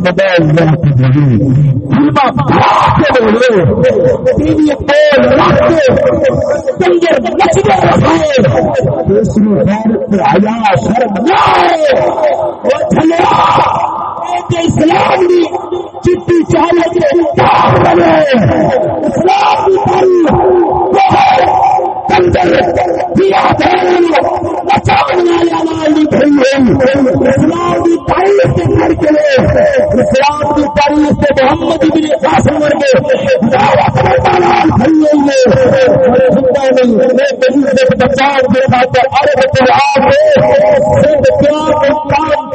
موبائل لیا اسلام کی چٹی اسلام اسلام کی اسلام کی سے محمد بن قاسم ورگے بچاؤ کے ارب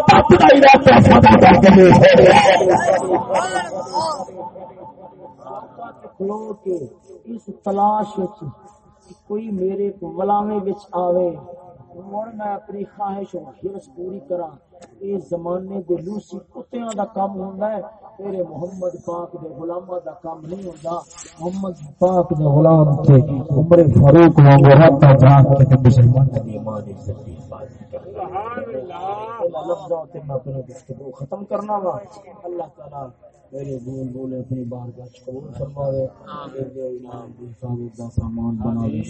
تک کا علاقہ سدا کر کے اس تلاش کوئی میرے غلامے بچ آوے مڑ میں اپنی خواہش حرس پوری کرا یہ زمانے دے لوسی کتیاں دا کام ہوندا ہے تیرے محمد پاک دے غلاماں دا کام نہیں ہوندا۔ محمد پاک دے غلام تے عمر فاروق وانگو راتا جا کے مسلمان دی ایمان عزت دی حفاظت کرنا لفظوں تے میں اپنی گفتگو ختم کرنا وا۔ اللہ تعالی میرے بول بولے اپنی بارگاہ قبول فرماوے آمین۔ سامان بنا دے